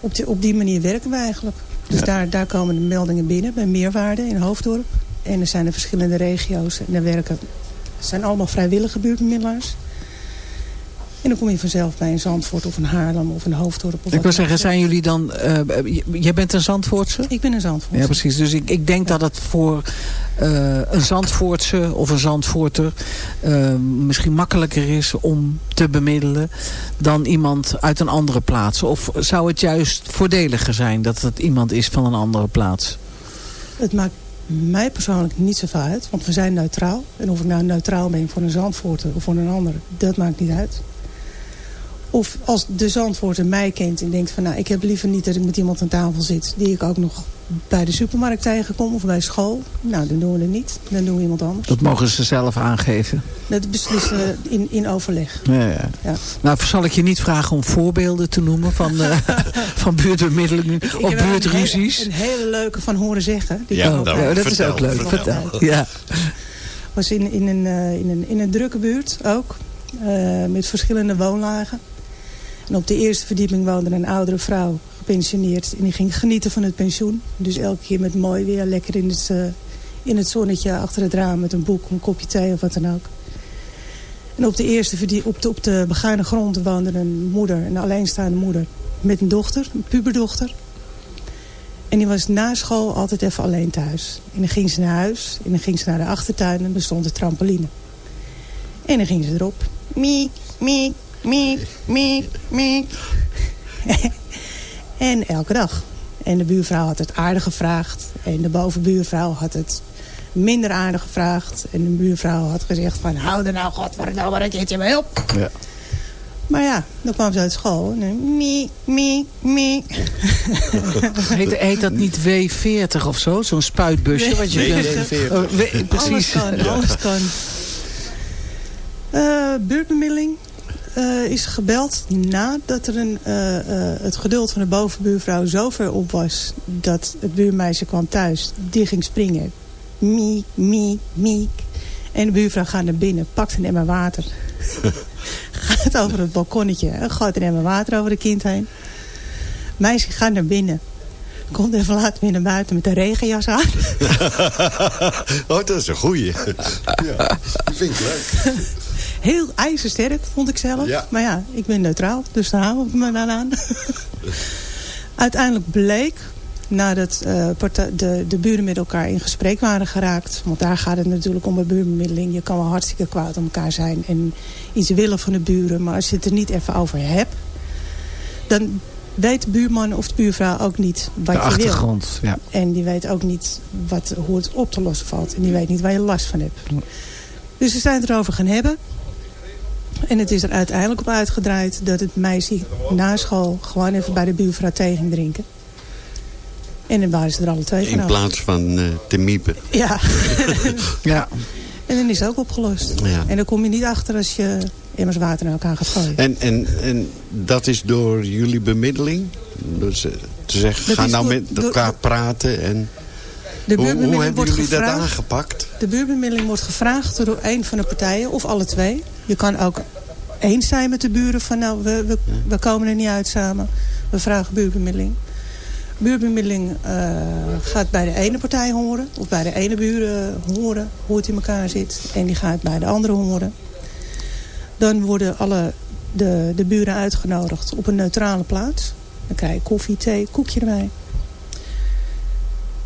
op, die, op die manier werken we eigenlijk. Dus daar, daar komen de meldingen binnen bij Meerwaarde in Hoofddorp. En er zijn er verschillende regio's. En daar werken, het zijn allemaal vrijwillige buurtbemiddelaars. En dan kom je vanzelf bij een Zandvoort of een Haarlem of een Hoofddorp. Of Ik wil zeggen, zijn jullie dan... eh, jij bent een Zandvoortse? Ik ben een Zandvoort. Ja, precies. Dus ik, ik denk dat het voor eh, een Zandvoortse of een Zandvoorter eh, misschien makkelijker is om te bemiddelen dan iemand uit een andere plaats. Of zou het juist voordeliger zijn dat het iemand is van een andere plaats? Het maakt mij persoonlijk niet zoveel uit. Want we zijn neutraal. En of ik nou neutraal ben voor een Zandvoorter of voor een ander, dat maakt niet uit. Of als de Zandvoorter mij kent en denkt van... nou, ik heb liever niet dat ik met iemand aan tafel zit... die ik ook nog bij de supermarkt tegenkom of bij school. Nou, dan doen we het niet. Dan doen we iemand anders. Dat mogen ze zelf aangeven. Dat beslissen we in, in overleg. Ja, ja. Ja. Nou, zal ik je niet vragen om voorbeelden te noemen van, eh, van buurtbemiddelingen Ik of buurtruzies? Een hele, een hele leuke van horen zeggen. Die Ja, kan ook- nou, Ja, dat is ook leuk. vertel. Vertel. Ja. was in, in, een, eh, in, een, in een drukke buurt ook. eh, met verschillende woonlagen. En op de eerste verdieping woonde een oudere vrouw, gepensioneerd. En die ging genieten van het pensioen. Dus elke keer met mooi weer, lekker in het, eh, in het zonnetje achter het raam... met een boek, een kopje thee of wat dan ook. En op de eerste verdie- op de, op de grond woonde een moeder, een alleenstaande moeder... met een dochter, een puberdochter. En die was na school altijd even alleen thuis. En dan ging ze naar huis. En dan ging ze naar de achtertuin. En er stond de trampoline. En dan ging ze erop. Miek, miek, miek, miek, miek. en elke dag. En de buurvrouw had het aardig gevraagd. En de bovenbuurvrouw had het minder aardig gevraagd. En de buurvrouw had gezegd van... hou er nou godverdomme een keertje mee op. Ja. Maar ja, dan kwam ze uit school. En dan miek, miek, miek. Heet, heet dat niet W40 of zo? Zo'n spuitbusje? Wat je Nee, kunt- W40. Oh, W- precies. Alles kan, alles kan. Eh, buurtbemiddeling eh, is gebeld nadat er een, eh, eh, het geduld van de bovenbuurvrouw zo ver op was... dat het buurmeisje kwam thuis, die ging springen. Miek, miek, miek. En de buurvrouw gaat naar binnen, pakt een emmer water. gaat over het balkonnetje en gooit een emmer water over de kind heen. Meisje gaat naar binnen. Komt even later weer naar buiten met een regenjas aan. oh, dat is een goeie. ja, dat vind ik leuk. Heel ijzersterk, vond ik zelf. Ja. Maar ja, ik ben neutraal, dus daar houden we me dan aan. Uiteindelijk bleek, nadat eh, de, de buren met elkaar in gesprek waren geraakt... want daar gaat het natuurlijk om bij buurbemiddeling. Je kan wel hartstikke kwaad om elkaar zijn en iets willen van de buren... maar als je het er niet even over hebt... dan weet de buurman of de buurvrouw ook niet wat De je wil. achtergrond, ja. En die weet ook niet wat, hoe het op te lossen valt. En die weet niet waar je last van hebt. Dus ze zijn het erover gaan hebben. En het is er uiteindelijk op uitgedraaid dat het meisje na school gewoon even bij de buurvrouw thee ging drinken. En dan waren ze er alle twee In vanaf. plaats van eh, te miepen. Ja. ja. En dan is het ook opgelost. Ja. En dan kom je niet achter als je immers water naar elkaar gaat gooien. En, en, en dat is door jullie bemiddeling? Dus, te zeggen, Dat ga nou door- met door- elkaar praten. En De hoe, hoe buurbemiddeling hebben wordt jullie dat gevraagd. aangepakt? De buurbemiddeling wordt gevraagd door een van de partijen of alle twee. Je kan ook eens zijn met de buren van nou, we, we, we komen er niet uit samen. We vragen buurbemiddeling. Buurbemiddeling eh, gaat bij de ene partij horen of bij de ene buren horen hoe het in elkaar zit. En die gaat bij de andere horen. Dan worden alle de, de buren uitgenodigd op een neutrale plaats. Dan krijg je koffie, thee, koekje erbij.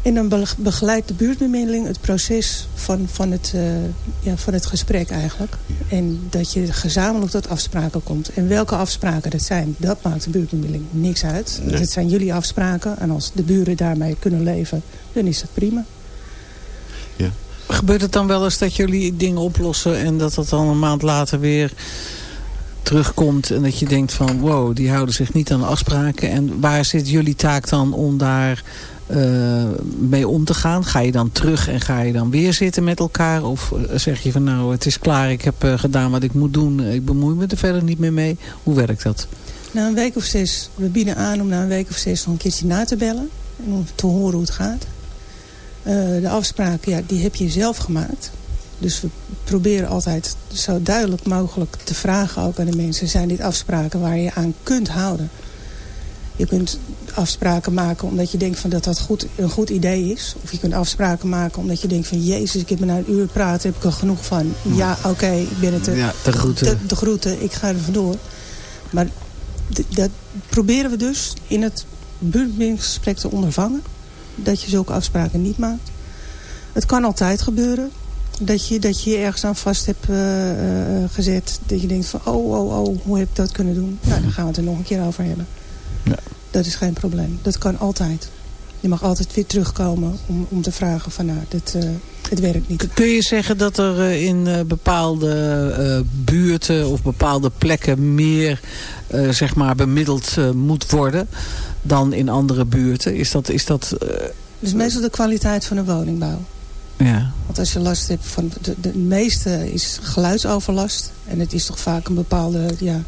En dan be- begeleidt de buurtbemiddeling het proces van, van, het, eh, ja, van het gesprek eigenlijk. En dat je gezamenlijk tot afspraken komt. En welke afspraken dat zijn, dat maakt de buurtbemiddeling niks uit. Nee. Dat zijn jullie afspraken. En als de buren daarmee kunnen leven, dan is dat prima. Gebeurt het dan wel eens dat jullie dingen oplossen en dat dat dan een maand later weer terugkomt en dat je denkt van wow, die houden zich niet aan de afspraken. En waar zit jullie taak dan om daar eh, mee om te gaan? Ga je dan terug en ga je dan weer zitten met elkaar? Of eh, zeg je van nou, het is klaar, ik heb eh, gedaan wat ik moet doen, ik bemoei me er verder niet meer mee. Hoe werkt dat? Na een week of zes, we bieden aan om na een week of zes nog een keertje na te bellen. En om te horen hoe het gaat. De afspraken, ja, die heb je zelf gemaakt. Dus we proberen altijd zo duidelijk mogelijk te vragen ook aan de mensen. Zijn dit afspraken waar je aan kunt houden? Je kunt afspraken maken omdat je denkt van dat dat goed, een goed idee is. Of je kunt afspraken maken omdat je denkt van... Jezus, ik heb me na een uur praten, heb ik er genoeg van. Ja, oké, ik ben het er. Ja, de groeten. De, de groeten, ik ga er vandoor. Maar dat proberen we dus in het buurtbemidelingsgesprek te ondervangen. Dat je zulke afspraken niet maakt. Het kan altijd gebeuren. Dat je dat je, je ergens aan vast hebt eh, eh, gezet. Dat je denkt van, oh, oh, oh, hoe heb ik dat kunnen doen? Nou, dan gaan we het er nog een keer over hebben. Ja. Dat is geen probleem. Dat kan altijd. Je mag altijd weer terugkomen om, om te vragen van, nou, dit, eh, het werkt niet. Kun je zeggen dat er eh, in eh, bepaalde buurten of bepaalde plekken meer zeg maar bemiddeld moet worden dan in andere buurten? Is dat, is dat Dus meestal de kwaliteit van de woningbouw. ja. Want als je last hebt van... De, de meeste is geluidsoverlast. En het is toch vaak een bepaalde ja,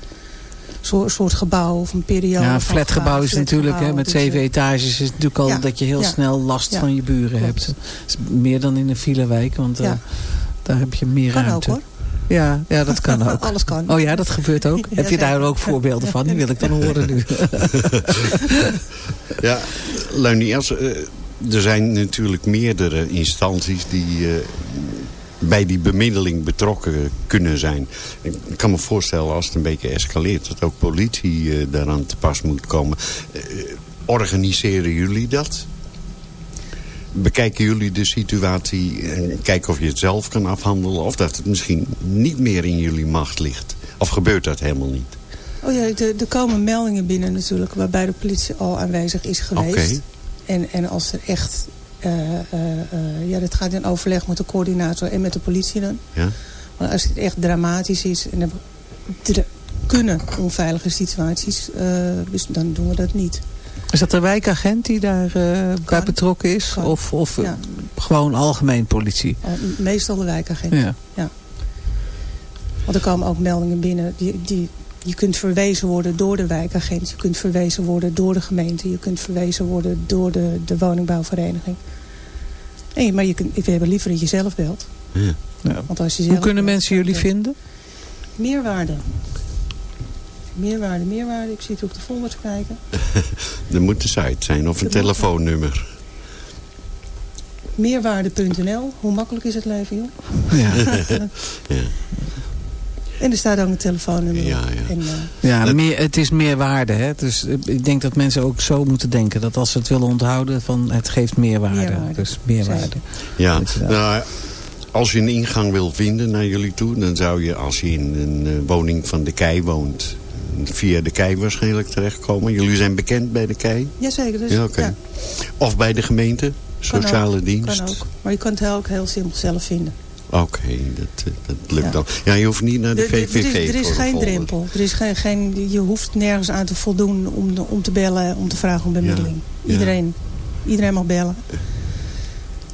soort, soort gebouw of een periode. ja, een flatgebouw is gebouw, natuurlijk hè, met Dus, zeven eh, etages is het natuurlijk al ja, dat je heel ja, snel last ja, van je buren klopt. hebt. Dat is meer dan in een filewijk, want eh, daar heb je meer Kan ook ruimte. hoor. Ja, ja, dat kan ook. Alles kan. Oh ja, dat gebeurt ook. Ja, heb je daar ook voorbeelden van? Die wil ik dan horen nu. Ja, Leunias, eh, er zijn natuurlijk meerdere instanties die eh, bij die bemiddeling betrokken kunnen zijn. Ik kan me voorstellen als het een beetje escaleert... dat ook politie eh, daaraan te pas moet komen. Eh, organiseren jullie dat? Bekijken jullie de situatie en kijken of je het zelf kan afhandelen... of dat het misschien niet meer in jullie macht ligt? Of gebeurt dat helemaal niet? Oh ja, er, komen meldingen binnen natuurlijk... waarbij de politie al aanwezig is geweest. Oké. En, en als er echt... eh, eh, eh, ja, dat gaat in overleg met de coördinator en met de politie dan. Ja? Want als het echt dramatisch is... en er, kunnen onveilige situaties... eh, dus dan doen we dat niet. Is dat de wijkagent die daar eh, bij betrokken is? Kan. Of, of Ja. gewoon algemeen politie? Al- Meestal de wijkagent. Ja. Ja. Want er komen ook meldingen binnen. Die, die, je kunt verwezen worden door de wijkagent. Je kunt verwezen worden door de gemeente. Je kunt verwezen worden door de, de woningbouwvereniging. Nee, maar je kunt, we hebben liever dat je zelf belt. Ja. Want als je Hoe zelf kunnen belt, mensen jullie vinden? Meerwaarde. Meerwaarde, meerwaarde. Ik zit op de folders kijken. Er moet een site zijn of een telefoonnummer. Meerwaarde.nl. Hoe makkelijk is het leven, joh? Ja. Ja. En er staat ook een telefoonnummer Ja, ja. En, eh, Ja, meer, het is meer waarde. Hè? Dus eh, ik denk dat mensen ook zo moeten denken. Dat als ze het willen onthouden, van het geeft meerwaarde. Meerwaarde. Dus meerwaarde. Ja, nou, als je een ingang wil vinden naar jullie toe... dan zou je, als je in een eh, woning van de Kei woont... via de Kei waarschijnlijk terechtkomen. Jullie zijn bekend bij de Kei? jazeker. Dus, Ja, Of bij de gemeente? kan Sociale ook, dienst? Kan ook. Maar je kan het ook heel simpel zelf vinden. Oké, dat, eh, dat lukt Ja. dan. Ja, je hoeft niet naar de VVV er is, er is geen drempel. Er is geen, geen, je hoeft nergens aan te voldoen om, de- om te bellen, om te vragen om bemiddeling. Ja. Iedereen, iedereen mag bellen.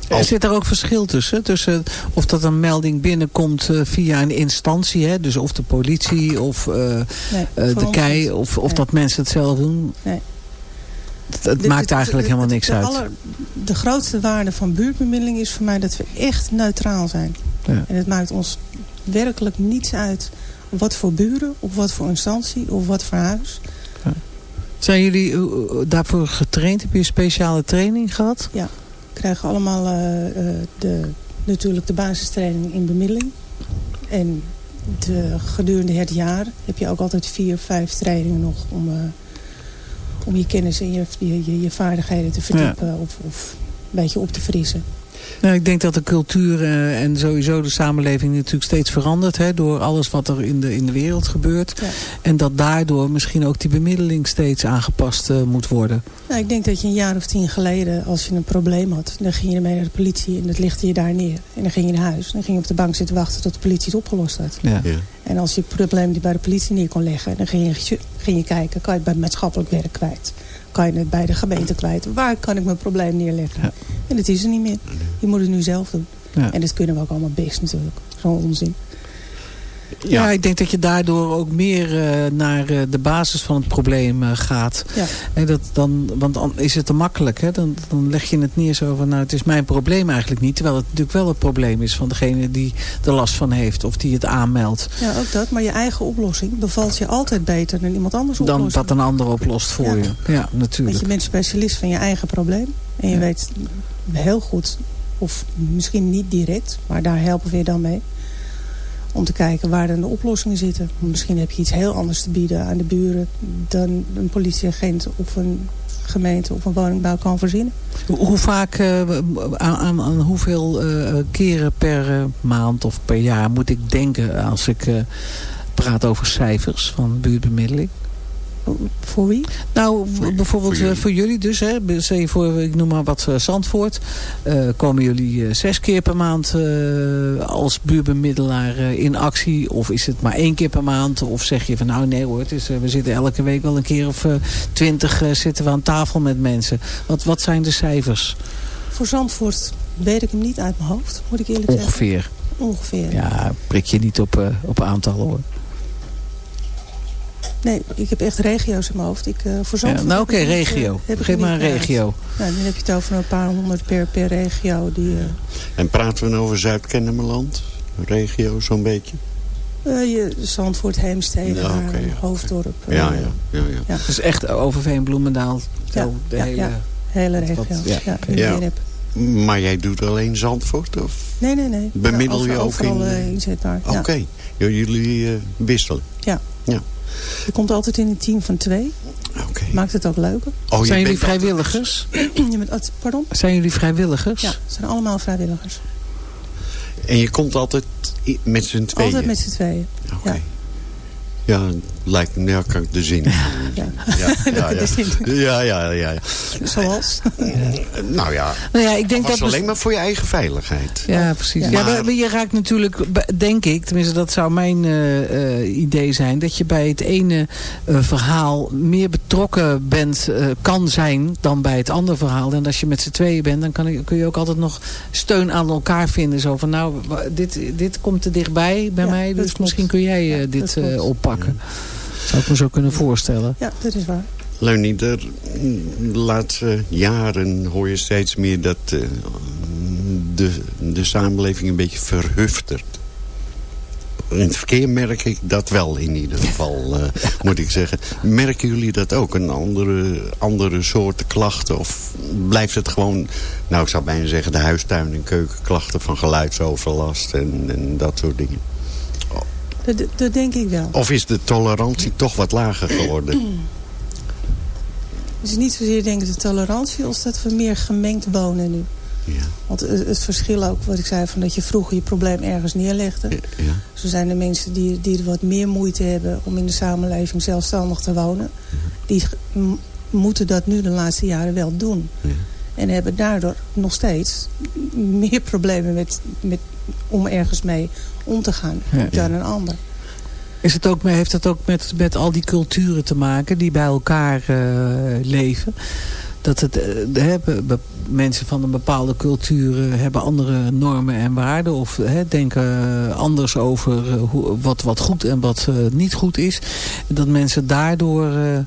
Er zit er ook verschil tussen. Tussen of dat een melding binnenkomt eh, via een instantie. Hè? Dus of de politie of eh, Nee, eh, de kei. Of, of Nee. dat mensen het zelf doen. Nee. Het, het De- maakt de- eigenlijk de- helemaal de- niks de uit. aller- de grootste waarde van buurtbemiddeling is voor mij dat we echt neutraal zijn. Ja. En het maakt ons werkelijk niets uit wat voor buren, of wat voor instantie, of wat voor huis. Zijn jullie eh, eh, daarvoor getraind? Heb je een speciale training gehad? We krijgen allemaal eh, de, natuurlijk de basistraining in bemiddeling. En de, gedurende het jaar heb je ook altijd vier, vijf trainingen nog om, om je kennis en je, je, je, je vaardigheden te verdiepen of, of een beetje op te frissen. Nou, ik denk dat de cultuur eh, en sowieso de samenleving natuurlijk steeds verandert. Hè, door alles wat er in de, in de wereld gebeurt. Ja. En dat daardoor misschien ook die bemiddeling steeds aangepast eh, moet worden. Nou, ik denk dat je een jaar of tien geleden, als je een probleem had... dan ging je ermee naar de politie en dat lichtte je daar neer. En dan ging je naar huis. En dan ging je op de bank zitten wachten tot de politie het opgelost had. Ja. Ja. En als je het probleem die bij de politie neer kon leggen... dan ging je, ging je kijken, kan je het bij het maatschappelijk werk kwijt? Kan je het bij de gemeente kwijt? Waar kan ik mijn probleem neerleggen? Ja. En dat is er niet meer. Je moet het nu zelf doen. Ja. En dat kunnen we ook allemaal best natuurlijk. Zo'n onzin. Ja. ik denk dat je daardoor ook meer eh, naar eh, de basis van het probleem eh, gaat. Ja. En dat dan, want dan is het te makkelijk. Hè? Dan, dan leg je het neer zo van, nou het is mijn probleem eigenlijk niet. Terwijl het natuurlijk wel het probleem is van degene die er last van heeft. Of die het aanmeldt. Ja, ook dat. Maar je eigen oplossing bevalt je altijd beter dan iemand anders Dan oplossing. dat een ander oplost voor Ja. je. Ja, Want natuurlijk. je bent specialist van je eigen probleem. En je weet heel goed, of misschien niet direct, maar daar helpen we je dan mee. Om te kijken waar dan de oplossingen zitten. Misschien heb je iets heel anders te bieden aan de buren dan een politieagent of een gemeente of een woningbouw kan voorzien. Hoe, vaak, eh, aan, aan, hoeveel eh, keren per eh, maand of per jaar moet ik denken als ik praat over cijfers van buurtbemiddeling? Voor wie? Nou, Voor- bijvoorbeeld voor voor jullie. jullie, voor jullie dus. Hè, voor, ik noem maar wat eh, Zandvoort. Eh, komen jullie eh, zes keer per maand eh, als buurbemiddelaar eh, in actie? Of is het maar één keer per maand? Of zeg je van nou nee hoor, het is, eh, we zitten elke week wel een keer of eh, twintig eh, zitten we aan tafel met mensen. Wat, wat zijn de cijfers Voor Zandvoort weet ik hem niet uit mijn hoofd, moet ik eerlijk zeggen. ongeveer? Ongeveer. Ja, prik je niet op, eh, op aantallen hoor. Nee, ik heb echt regio's in mijn hoofd. Ik, eh, voor Ja, nou oké, ik niet, eh, regio. heb ik Geef maar een regio. Nou, dan heb je het over een paar honderd per, per regio. Die, eh, En praten we nou over Zuid-Kennemerland? Regio zo'n beetje? eh, je, Zandvoort, Heemstede, Ja, ja. Hoofddorp. Ja, ja, ja. ja. Dus echt Overveen, Bloemendaal. Ja, zo de ja, hele... ja. Hele regio. Wat- ja, ja. Maar jij doet alleen Zandvoort? Of? Nee, nee, nee. Bemiddel Ja, je over- ook in. Oké, jullie eh, wisselen? Ja. Ja. Je komt altijd in een team van twee. Oké. Maakt het ook leuker. Oh, zijn jullie vrijwilligers? je bent, altijd- pardon? Zijn jullie vrijwilligers? Ja, het zijn allemaal vrijwilligers. En je komt altijd met z'n tweeën? Altijd met z'n tweeën. Oké. ja. Ja, Lijkt me, ja, kan ik de zin. Ja, ja, ja. Ja, ja, ja. ja. Zoals? Nou ja, Nou ja, ik denk was dat... alleen maar voor je eigen veiligheid. Ja, precies. Ja. Maar- maar je raakt natuurlijk, denk ik, tenminste dat zou mijn eh, eh, idee zijn... dat je bij het ene eh, verhaal meer betrokken bent, eh, kan zijn dan bij het andere verhaal. En als je met z'n tweeën bent, dan kan, je- kun je ook altijd nog steun aan elkaar vinden. Zo van, nou, dit, dit komt te dichtbij bij Ja, mij, dus misschien kun jij eh, Ja, dit eh, oppakken. Zou ik me zo kunnen voorstellen. Ja, dat is waar. Leunie, de laatste jaren hoor je steeds meer dat eh, de, de samenleving een beetje verhuftert. In het verkeer merk ik dat wel in ieder geval, eh, moet ik zeggen. Merken jullie dat ook? Een andere, andere soorten klachten? Of blijft het gewoon, nou ik zou bijna zeggen... de huistuin- en keukenklachten van geluidsoverlast en, en dat soort dingen? Dat, dat denk ik wel. Of is de tolerantie toch wat lager geworden? Het is niet zozeer denk ik de tolerantie als dat we meer gemengd wonen nu. Ja. Want het, verschil ook, wat ik zei, van dat je vroeger je probleem ergens neerlegde. Ja. Zo zijn er mensen die, die er wat meer moeite hebben om in de samenleving zelfstandig te wonen. Die moeten dat nu de laatste jaren wel doen. En hebben daardoor nog steeds meer problemen met, met, om ergens mee om te gaan Ja. dan een ander. Is het ook, heeft het ook met, met al die culturen te maken die bij elkaar eh, leven? Dat het, be- be- mensen van een bepaalde cultuur eh, hebben andere normen en waarden. Of hè, denken anders over hoe, wat, wat goed en wat niet goed is. Dat mensen daardoor eh,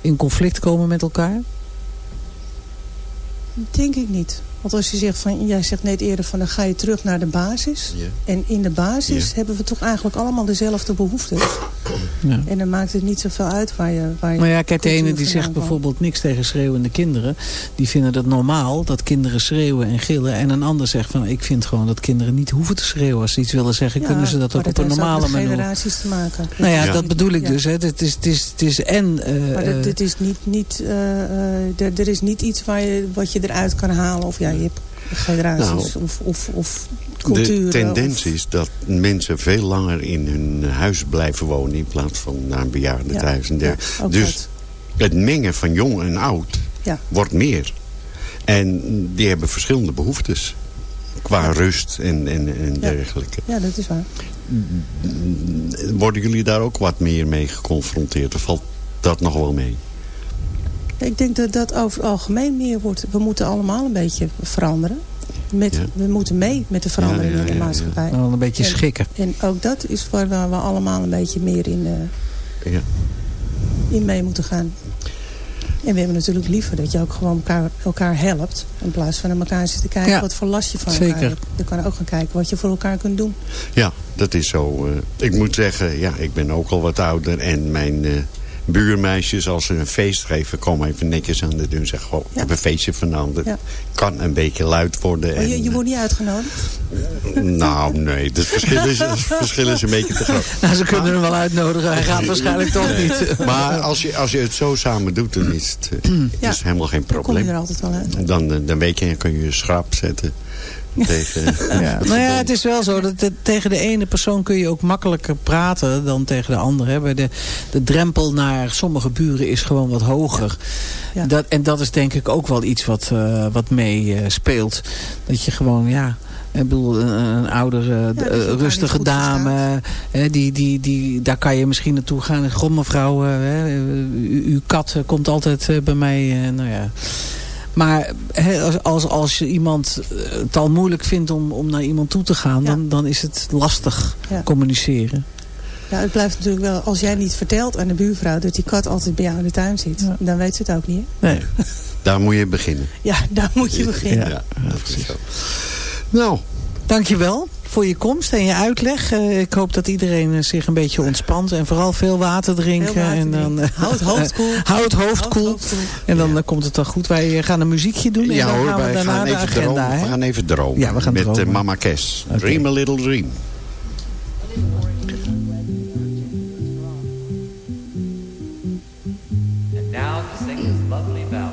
in conflict komen met elkaar? Denk ik niet. Want als je zegt van, jij zegt net eerder van dan ga je terug naar de basis. En in de basis hebben we toch eigenlijk allemaal dezelfde behoeftes. Ja. En dan maakt het niet zoveel uit waar je... Waar je Maar ja, kijk, de ene die zegt bijvoorbeeld niks tegen schreeuwende kinderen. Die vinden het normaal dat kinderen schreeuwen en gillen. En een ander zegt van, ik vind gewoon dat kinderen niet hoeven te schreeuwen. Als ze iets willen zeggen, Ja, kunnen ze dat maar ook op een normale met manier. generaties te maken. Nou ja, Ja. dat bedoel ik Ja. dus. Hè. Het, is, het, is, het is en... eh, Maar dit, eh, is niet, niet, eh, er is niet iets waar je, wat je eruit kan halen. Of ja, je hebt generaties Nou, of, of, of culturen. De tendens of- is dat mensen veel langer in hun huis blijven wonen... in plaats van naar een bejaardentehuis. en Ja, dergelijke. dus dat. het mengen van jong en oud Ja. wordt meer. En die hebben verschillende behoeftes. Qua rust en, en, en Ja. dergelijke. ja, dat is waar. Worden jullie daar ook wat meer mee geconfronteerd? Of valt dat nog wel mee? Ik denk dat dat over het algemeen meer wordt. We moeten allemaal een beetje veranderen. Met, Ja. We moeten mee met de verandering Ja, ja, in de maatschappij. een beetje En- schikken. En ook dat is waar we, we allemaal een beetje meer in, eh, Ja. in mee moeten gaan. En we hebben natuurlijk liever dat je ook gewoon elkaar, elkaar helpt. In plaats van naar elkaar zit te kijken Ja, wat voor last je van zeker. elkaar hebt. Je kan ook gaan kijken wat je voor elkaar kunt doen. Ja, dat is zo. eh, ik moet zeggen, ja, ik ben ook al wat ouder. En mijn eh, buurmeisjes, als ze een feest geven... komen even netjes aan de deur en zeggen... Goh, ik Ja. heb een feestje vanavond. Ja. kan een beetje luid worden. Maar je, en, je wordt niet uitgenodigd. eh, nou, nee, het verschil is, het verschil is een beetje te groot. Nou, ze kunnen hem wel uitnodigen. Hij gaat waarschijnlijk toch niet. Maar als je, als je het zo samen doet, dan is het, eh, het Ja. is helemaal geen Dan kom je er probleem. altijd wel uit. Dan, eh, dan weet je, dan kun je je schrap zetten tegen... Ja. Nou ja, het is wel zo dat tegen de ene persoon kun je ook makkelijker praten dan tegen de andere. hè. De, de drempel naar sommige buren is gewoon wat hoger. Ja. Dat, en dat is denk ik ook wel iets wat, eh, wat mee eh, speelt. Dat je gewoon, ja... Ik bedoel, een, een oudere, eh, rustige dame, hè, die, die, die, daar kan je misschien naartoe gaan. Goh, mevrouw, hè, uw kat komt altijd eh, bij mij. eh, nou ja. Maar hè, als, als, als je iemand eh, het al moeilijk vindt om, om naar iemand toe te gaan, Ja. dan, dan is het lastig Ja. communiceren. Ja, het blijft natuurlijk wel, als jij niet vertelt aan de buurvrouw dat die kat altijd bij jou in de tuin zit, Ja. dan weet ze het ook niet. hè? Nee. Daar moet je beginnen. Ja, daar moet je beginnen. Ja, dat is zo. Nou, Dankjewel voor je komst en je uitleg. Eh, ik hoop dat iedereen eh, zich een beetje ontspant. En vooral veel water drinken. Veel water en dan, eh, Hou het hoofd koel. Hou het hoofd koel. het hoofd koel. En dan komt het dan goed. Wij gaan een muziekje doen. en ja dan hoor, gaan we wij daarna gaan even, agenda. dromen. we gaan even dromen. Ja, we gaan Met dromen. Mama Kes. Dream a little dream. And now to sing this lovely ballad,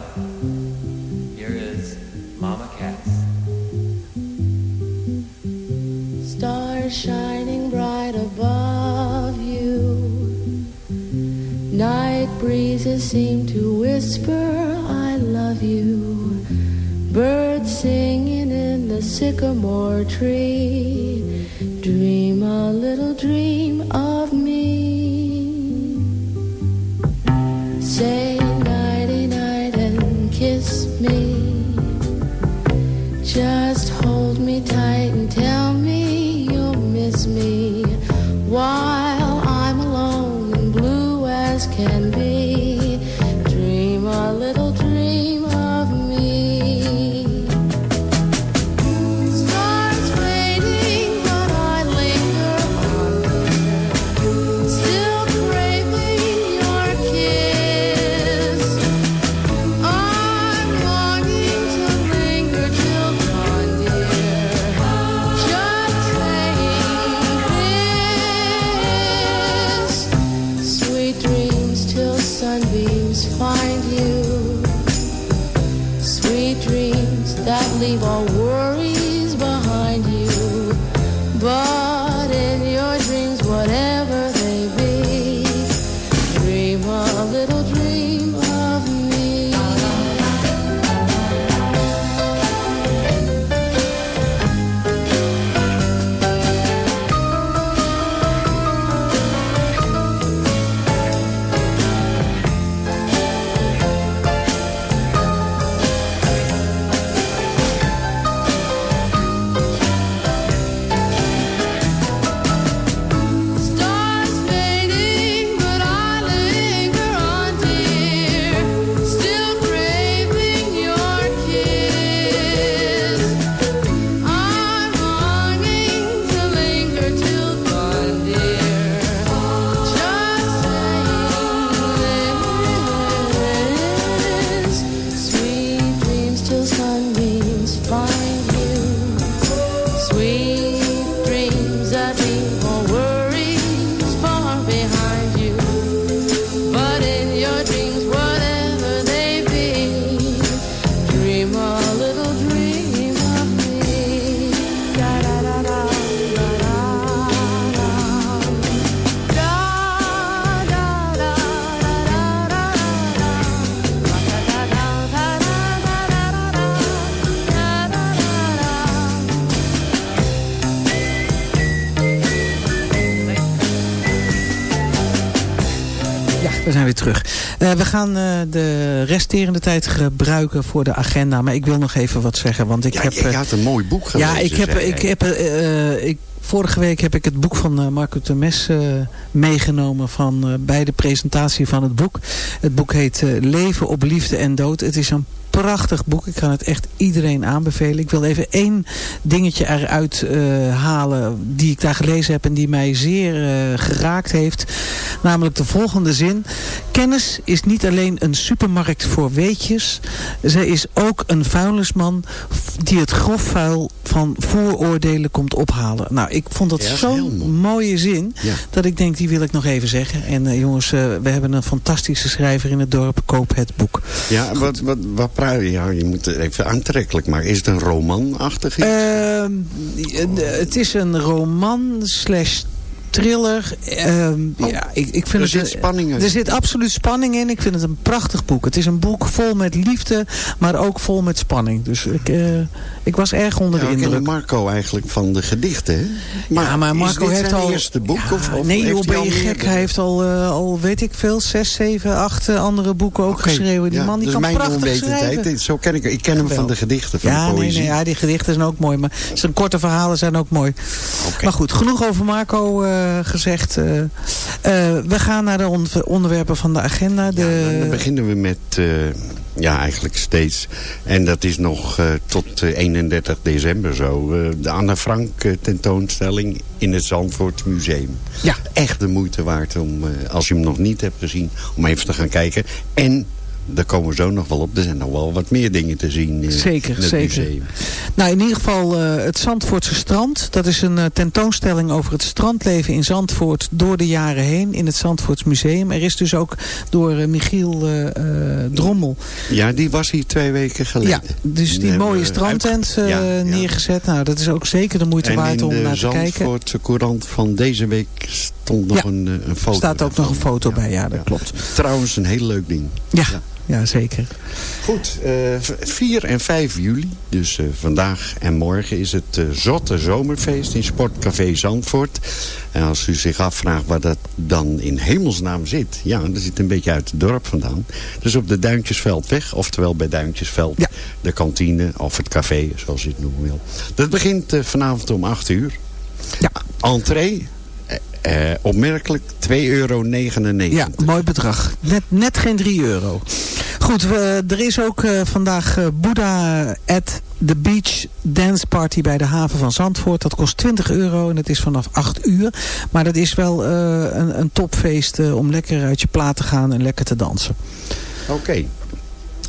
shining bright above you. Night breezes seem to whisper, I love you. Birds singing in the sycamore tree. Dream a little dream gaan eh, de resterende tijd gebruiken voor de agenda. Maar ik wil nog even wat zeggen. Want ik Ja, heb, je eh, had een mooi boek. Ja, ik heb, ik heb, eh, eh, ik, vorige week heb ik het boek van eh, Marco Temes eh meegenomen van, eh, bij de presentatie van het boek. Het boek heet Leven op Liefde en Dood. Het is een prachtig boek. Ik kan het echt iedereen aanbevelen. Ik wil even één dingetje eruit halen die ik daar gelezen heb en die mij zeer geraakt heeft. Namelijk de volgende zin. Kennis is niet alleen een supermarkt voor weetjes. Zij is ook een vuilnisman die het grofvuil van vooroordelen komt ophalen. Nou, ik vond dat Ja, zo'n mooi. mooie zin Ja. dat ik denk die wil ik nog even zeggen. En eh, jongens, eh, we hebben een fantastische schrijver in het dorp. Koop het boek. Ja, wat, wat, wat praat je? Ja, je moet het even aantrekkelijk maken. Is het een romanachtig iets? Ehm, eh, het is een roman slash thriller. Ehm, ja, ik, ik vind er zit spanning in. Er zit absoluut spanning in. Ik vind het een prachtig boek. Het is een boek vol met liefde, maar ook vol met spanning. Dus ik, eh, ik was erg onder Ja, de indruk. Marco eigenlijk van de gedichten, hè? ja, maar Marco is dit heeft zijn al... eerste boek? Ja, of, of nee joh, ben je gek. Hij heeft al, eh, al weet ik veel, zes, zeven, acht eh, andere boeken ook geschreven. Die man die dus kan prachtig schrijven. Zo ken ik, ik ken hem van de gedichten, van Ja, de nee, poëzie. nee, ja, die gedichten zijn ook mooi. Maar zijn korte verhalen zijn ook mooi. Maar goed, genoeg over Marco gezegd. eh. Eh, we gaan naar de on- onderwerpen van de agenda. De, Ja, dan, dan beginnen we met, eh, ja eigenlijk steeds, en dat is nog eh, tot eh, 31 december zo, eh, de Anne Frank eh, tentoonstelling in het Zandvoort Museum. Ja. Echt de moeite waard om, eh, als je hem nog niet hebt gezien, om even te gaan kijken. En, daar komen we zo nog wel op, er zijn nog wel wat meer dingen te zien eh, Zeker, in het zeker. museum. Nou, in ieder geval eh, het Zandvoortse strand. Dat is een eh, tentoonstelling over het strandleven in Zandvoort door de jaren heen in het Zandvoorts Museum. Er is dus ook door Michiel Drommel. Ja, die was hier twee weken geleden. Ja, dus die mooie strandtent uit- Ja, ja. neergezet. Nou, dat is ook zeker de moeite En waard in om de naar te kijken. Zandvoortse courant van deze week stond nog een, een foto. Er staat ook nog een foto bij, ja, dat klopt. Trouwens, een heel leuk ding. Ja, ja. zeker. Goed, eh, v- 4 en 5 juli, dus eh, vandaag en morgen, is het eh, Zotte Zomerfeest in Sportcafé Zandvoort. En als u zich afvraagt waar dat dan in hemelsnaam zit, ja, dat zit een beetje uit het dorp vandaan. Dus op de Duintjesveldweg, oftewel bij Duintjesveld, de kantine of het café, zoals je het noemen wil. Dat begint eh, vanavond om 8 uur. Ja. Entree, eh, eh, opmerkelijk 2,99 euro. Ja, mooi bedrag. Net, net geen 3 euro. Goed, we- er is ook eh, vandaag eh Buddha at the Beach Dance Party bij de haven van Zandvoort. Dat kost 20 euro en het is vanaf 8 uur. Maar dat is wel eh, een, een topfeest om lekker uit je plaat te gaan en lekker te dansen. Oké.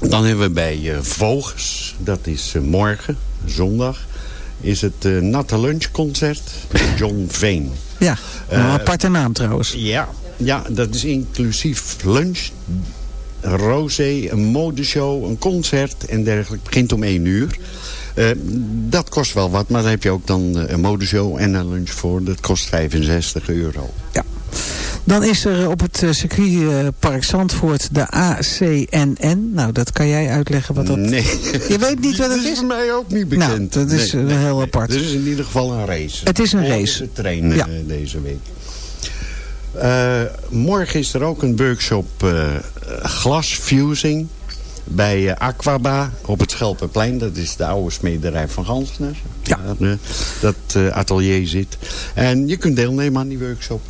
Dan hebben we bij Vogels, dat is morgen, zondag, is het Natte Lunchconcert met John Veen. Ja, een aparte naam trouwens. Ja, ja, dat is inclusief lunch, rosé, een modeshow, een concert en dergelijke. Het begint om 1 uur. Eh, dat kost wel wat, maar dan heb je ook dan eh, een modeshow en een lunch voor. Dat kost 65 euro. Ja. Dan is er op het eh, circuitpark Zandvoort de ACNN. Nou, dat kan jij uitleggen wat dat... Nee. Je weet niet wat het Dat is is? voor mij ook niet bekend. Nou, dat is Nee, heel nee. apart. Het is in ieder geval een race. Het is een Volgens race. de train eh, Ja. deze week. Eh, morgen is er ook een workshop eh glasfusing bij eh, Aquaba op het Schelpenplein. Dat is de oude smederij van Gansner. Ja. Dat atelier zit. En je kunt deelnemen aan die workshop.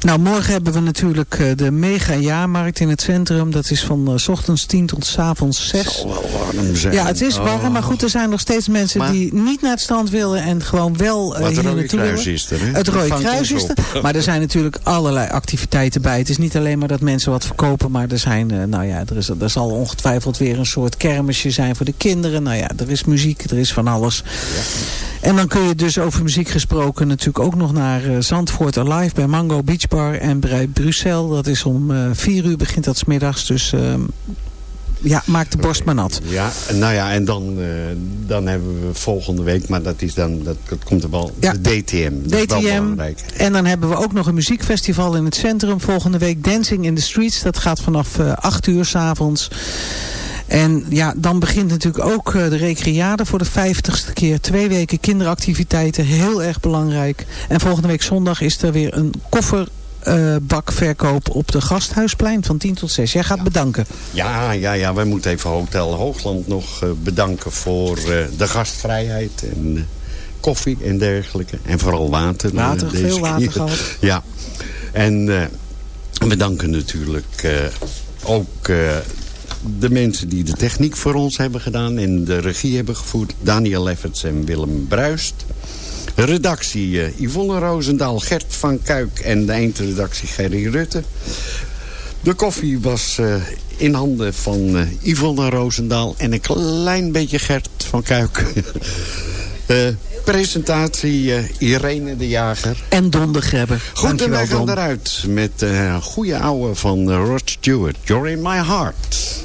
Nou, morgen hebben we natuurlijk eh, de mega jaarmarkt in het centrum. Dat is van eh, s ochtends 10 tot s avonds 6. zal wel warm zijn. Ja, het is warm, Oh. maar goed, er zijn nog steeds mensen Maar- die niet naar het strand willen en gewoon wel het hier Rode naartoe Kruis willen. is er? Het Rode Kruis is er. Maar er zijn natuurlijk allerlei activiteiten bij. Het is niet alleen maar dat mensen wat verkopen, maar er zijn, nou ja, er, is, er zal ongetwijfeld weer een soort kermisje zijn voor de kinderen. Nou ja, er is muziek, er is van alles. En dan kun je dus over muziek gesproken natuurlijk ook nog naar eh, Zandvoort Alive bij Mango Beach Bar en bij Brussel. Dat is om eh, vier uur begint dat 's middags. Dus ehm, ja, maak de borst maar nat. Ja, nou ja, en dan, eh, dan hebben we volgende week, maar dat, is dan, dat, dat komt er wel, Ja. de DTM. Dat is wel DTM. belangrijk. En dan hebben we ook nog een muziekfestival in het centrum volgende week. Dancing in the Streets. Dat gaat vanaf 8 uur s'avonds. En ja, dan begint natuurlijk ook eh, de recreade voor de vijftigste keer. Twee weken kinderactiviteiten, heel erg belangrijk. En volgende week zondag is er weer een kofferbakverkoop op de Gasthuisplein van 10 tot 6. Jij gaat bedanken. Ja, ja, ja, wij moeten even Hotel Hoogland nog eh, bedanken voor eh, de gastvrijheid en eh, koffie en dergelijke. En vooral water. eh, Water, deze veel water gehad. Ja, en eh, we danken natuurlijk eh, ook eh, de mensen die de techniek voor ons hebben gedaan en de regie hebben gevoerd. Daniel Lefferts en Willem Bruist. Redactie eh, Yvonne Roosendaal, Gert van Kuik en de eindredactie Gerry Rutte. De koffie was eh, in handen van eh, Yvonne Roosendaal en een klein beetje Gert van Kuik. Presentatie Irene de Jager. En Don de Grebber. Goed, en wij gaan Don. eruit met een goede ouwe van Rod Stewart. You're in my heart.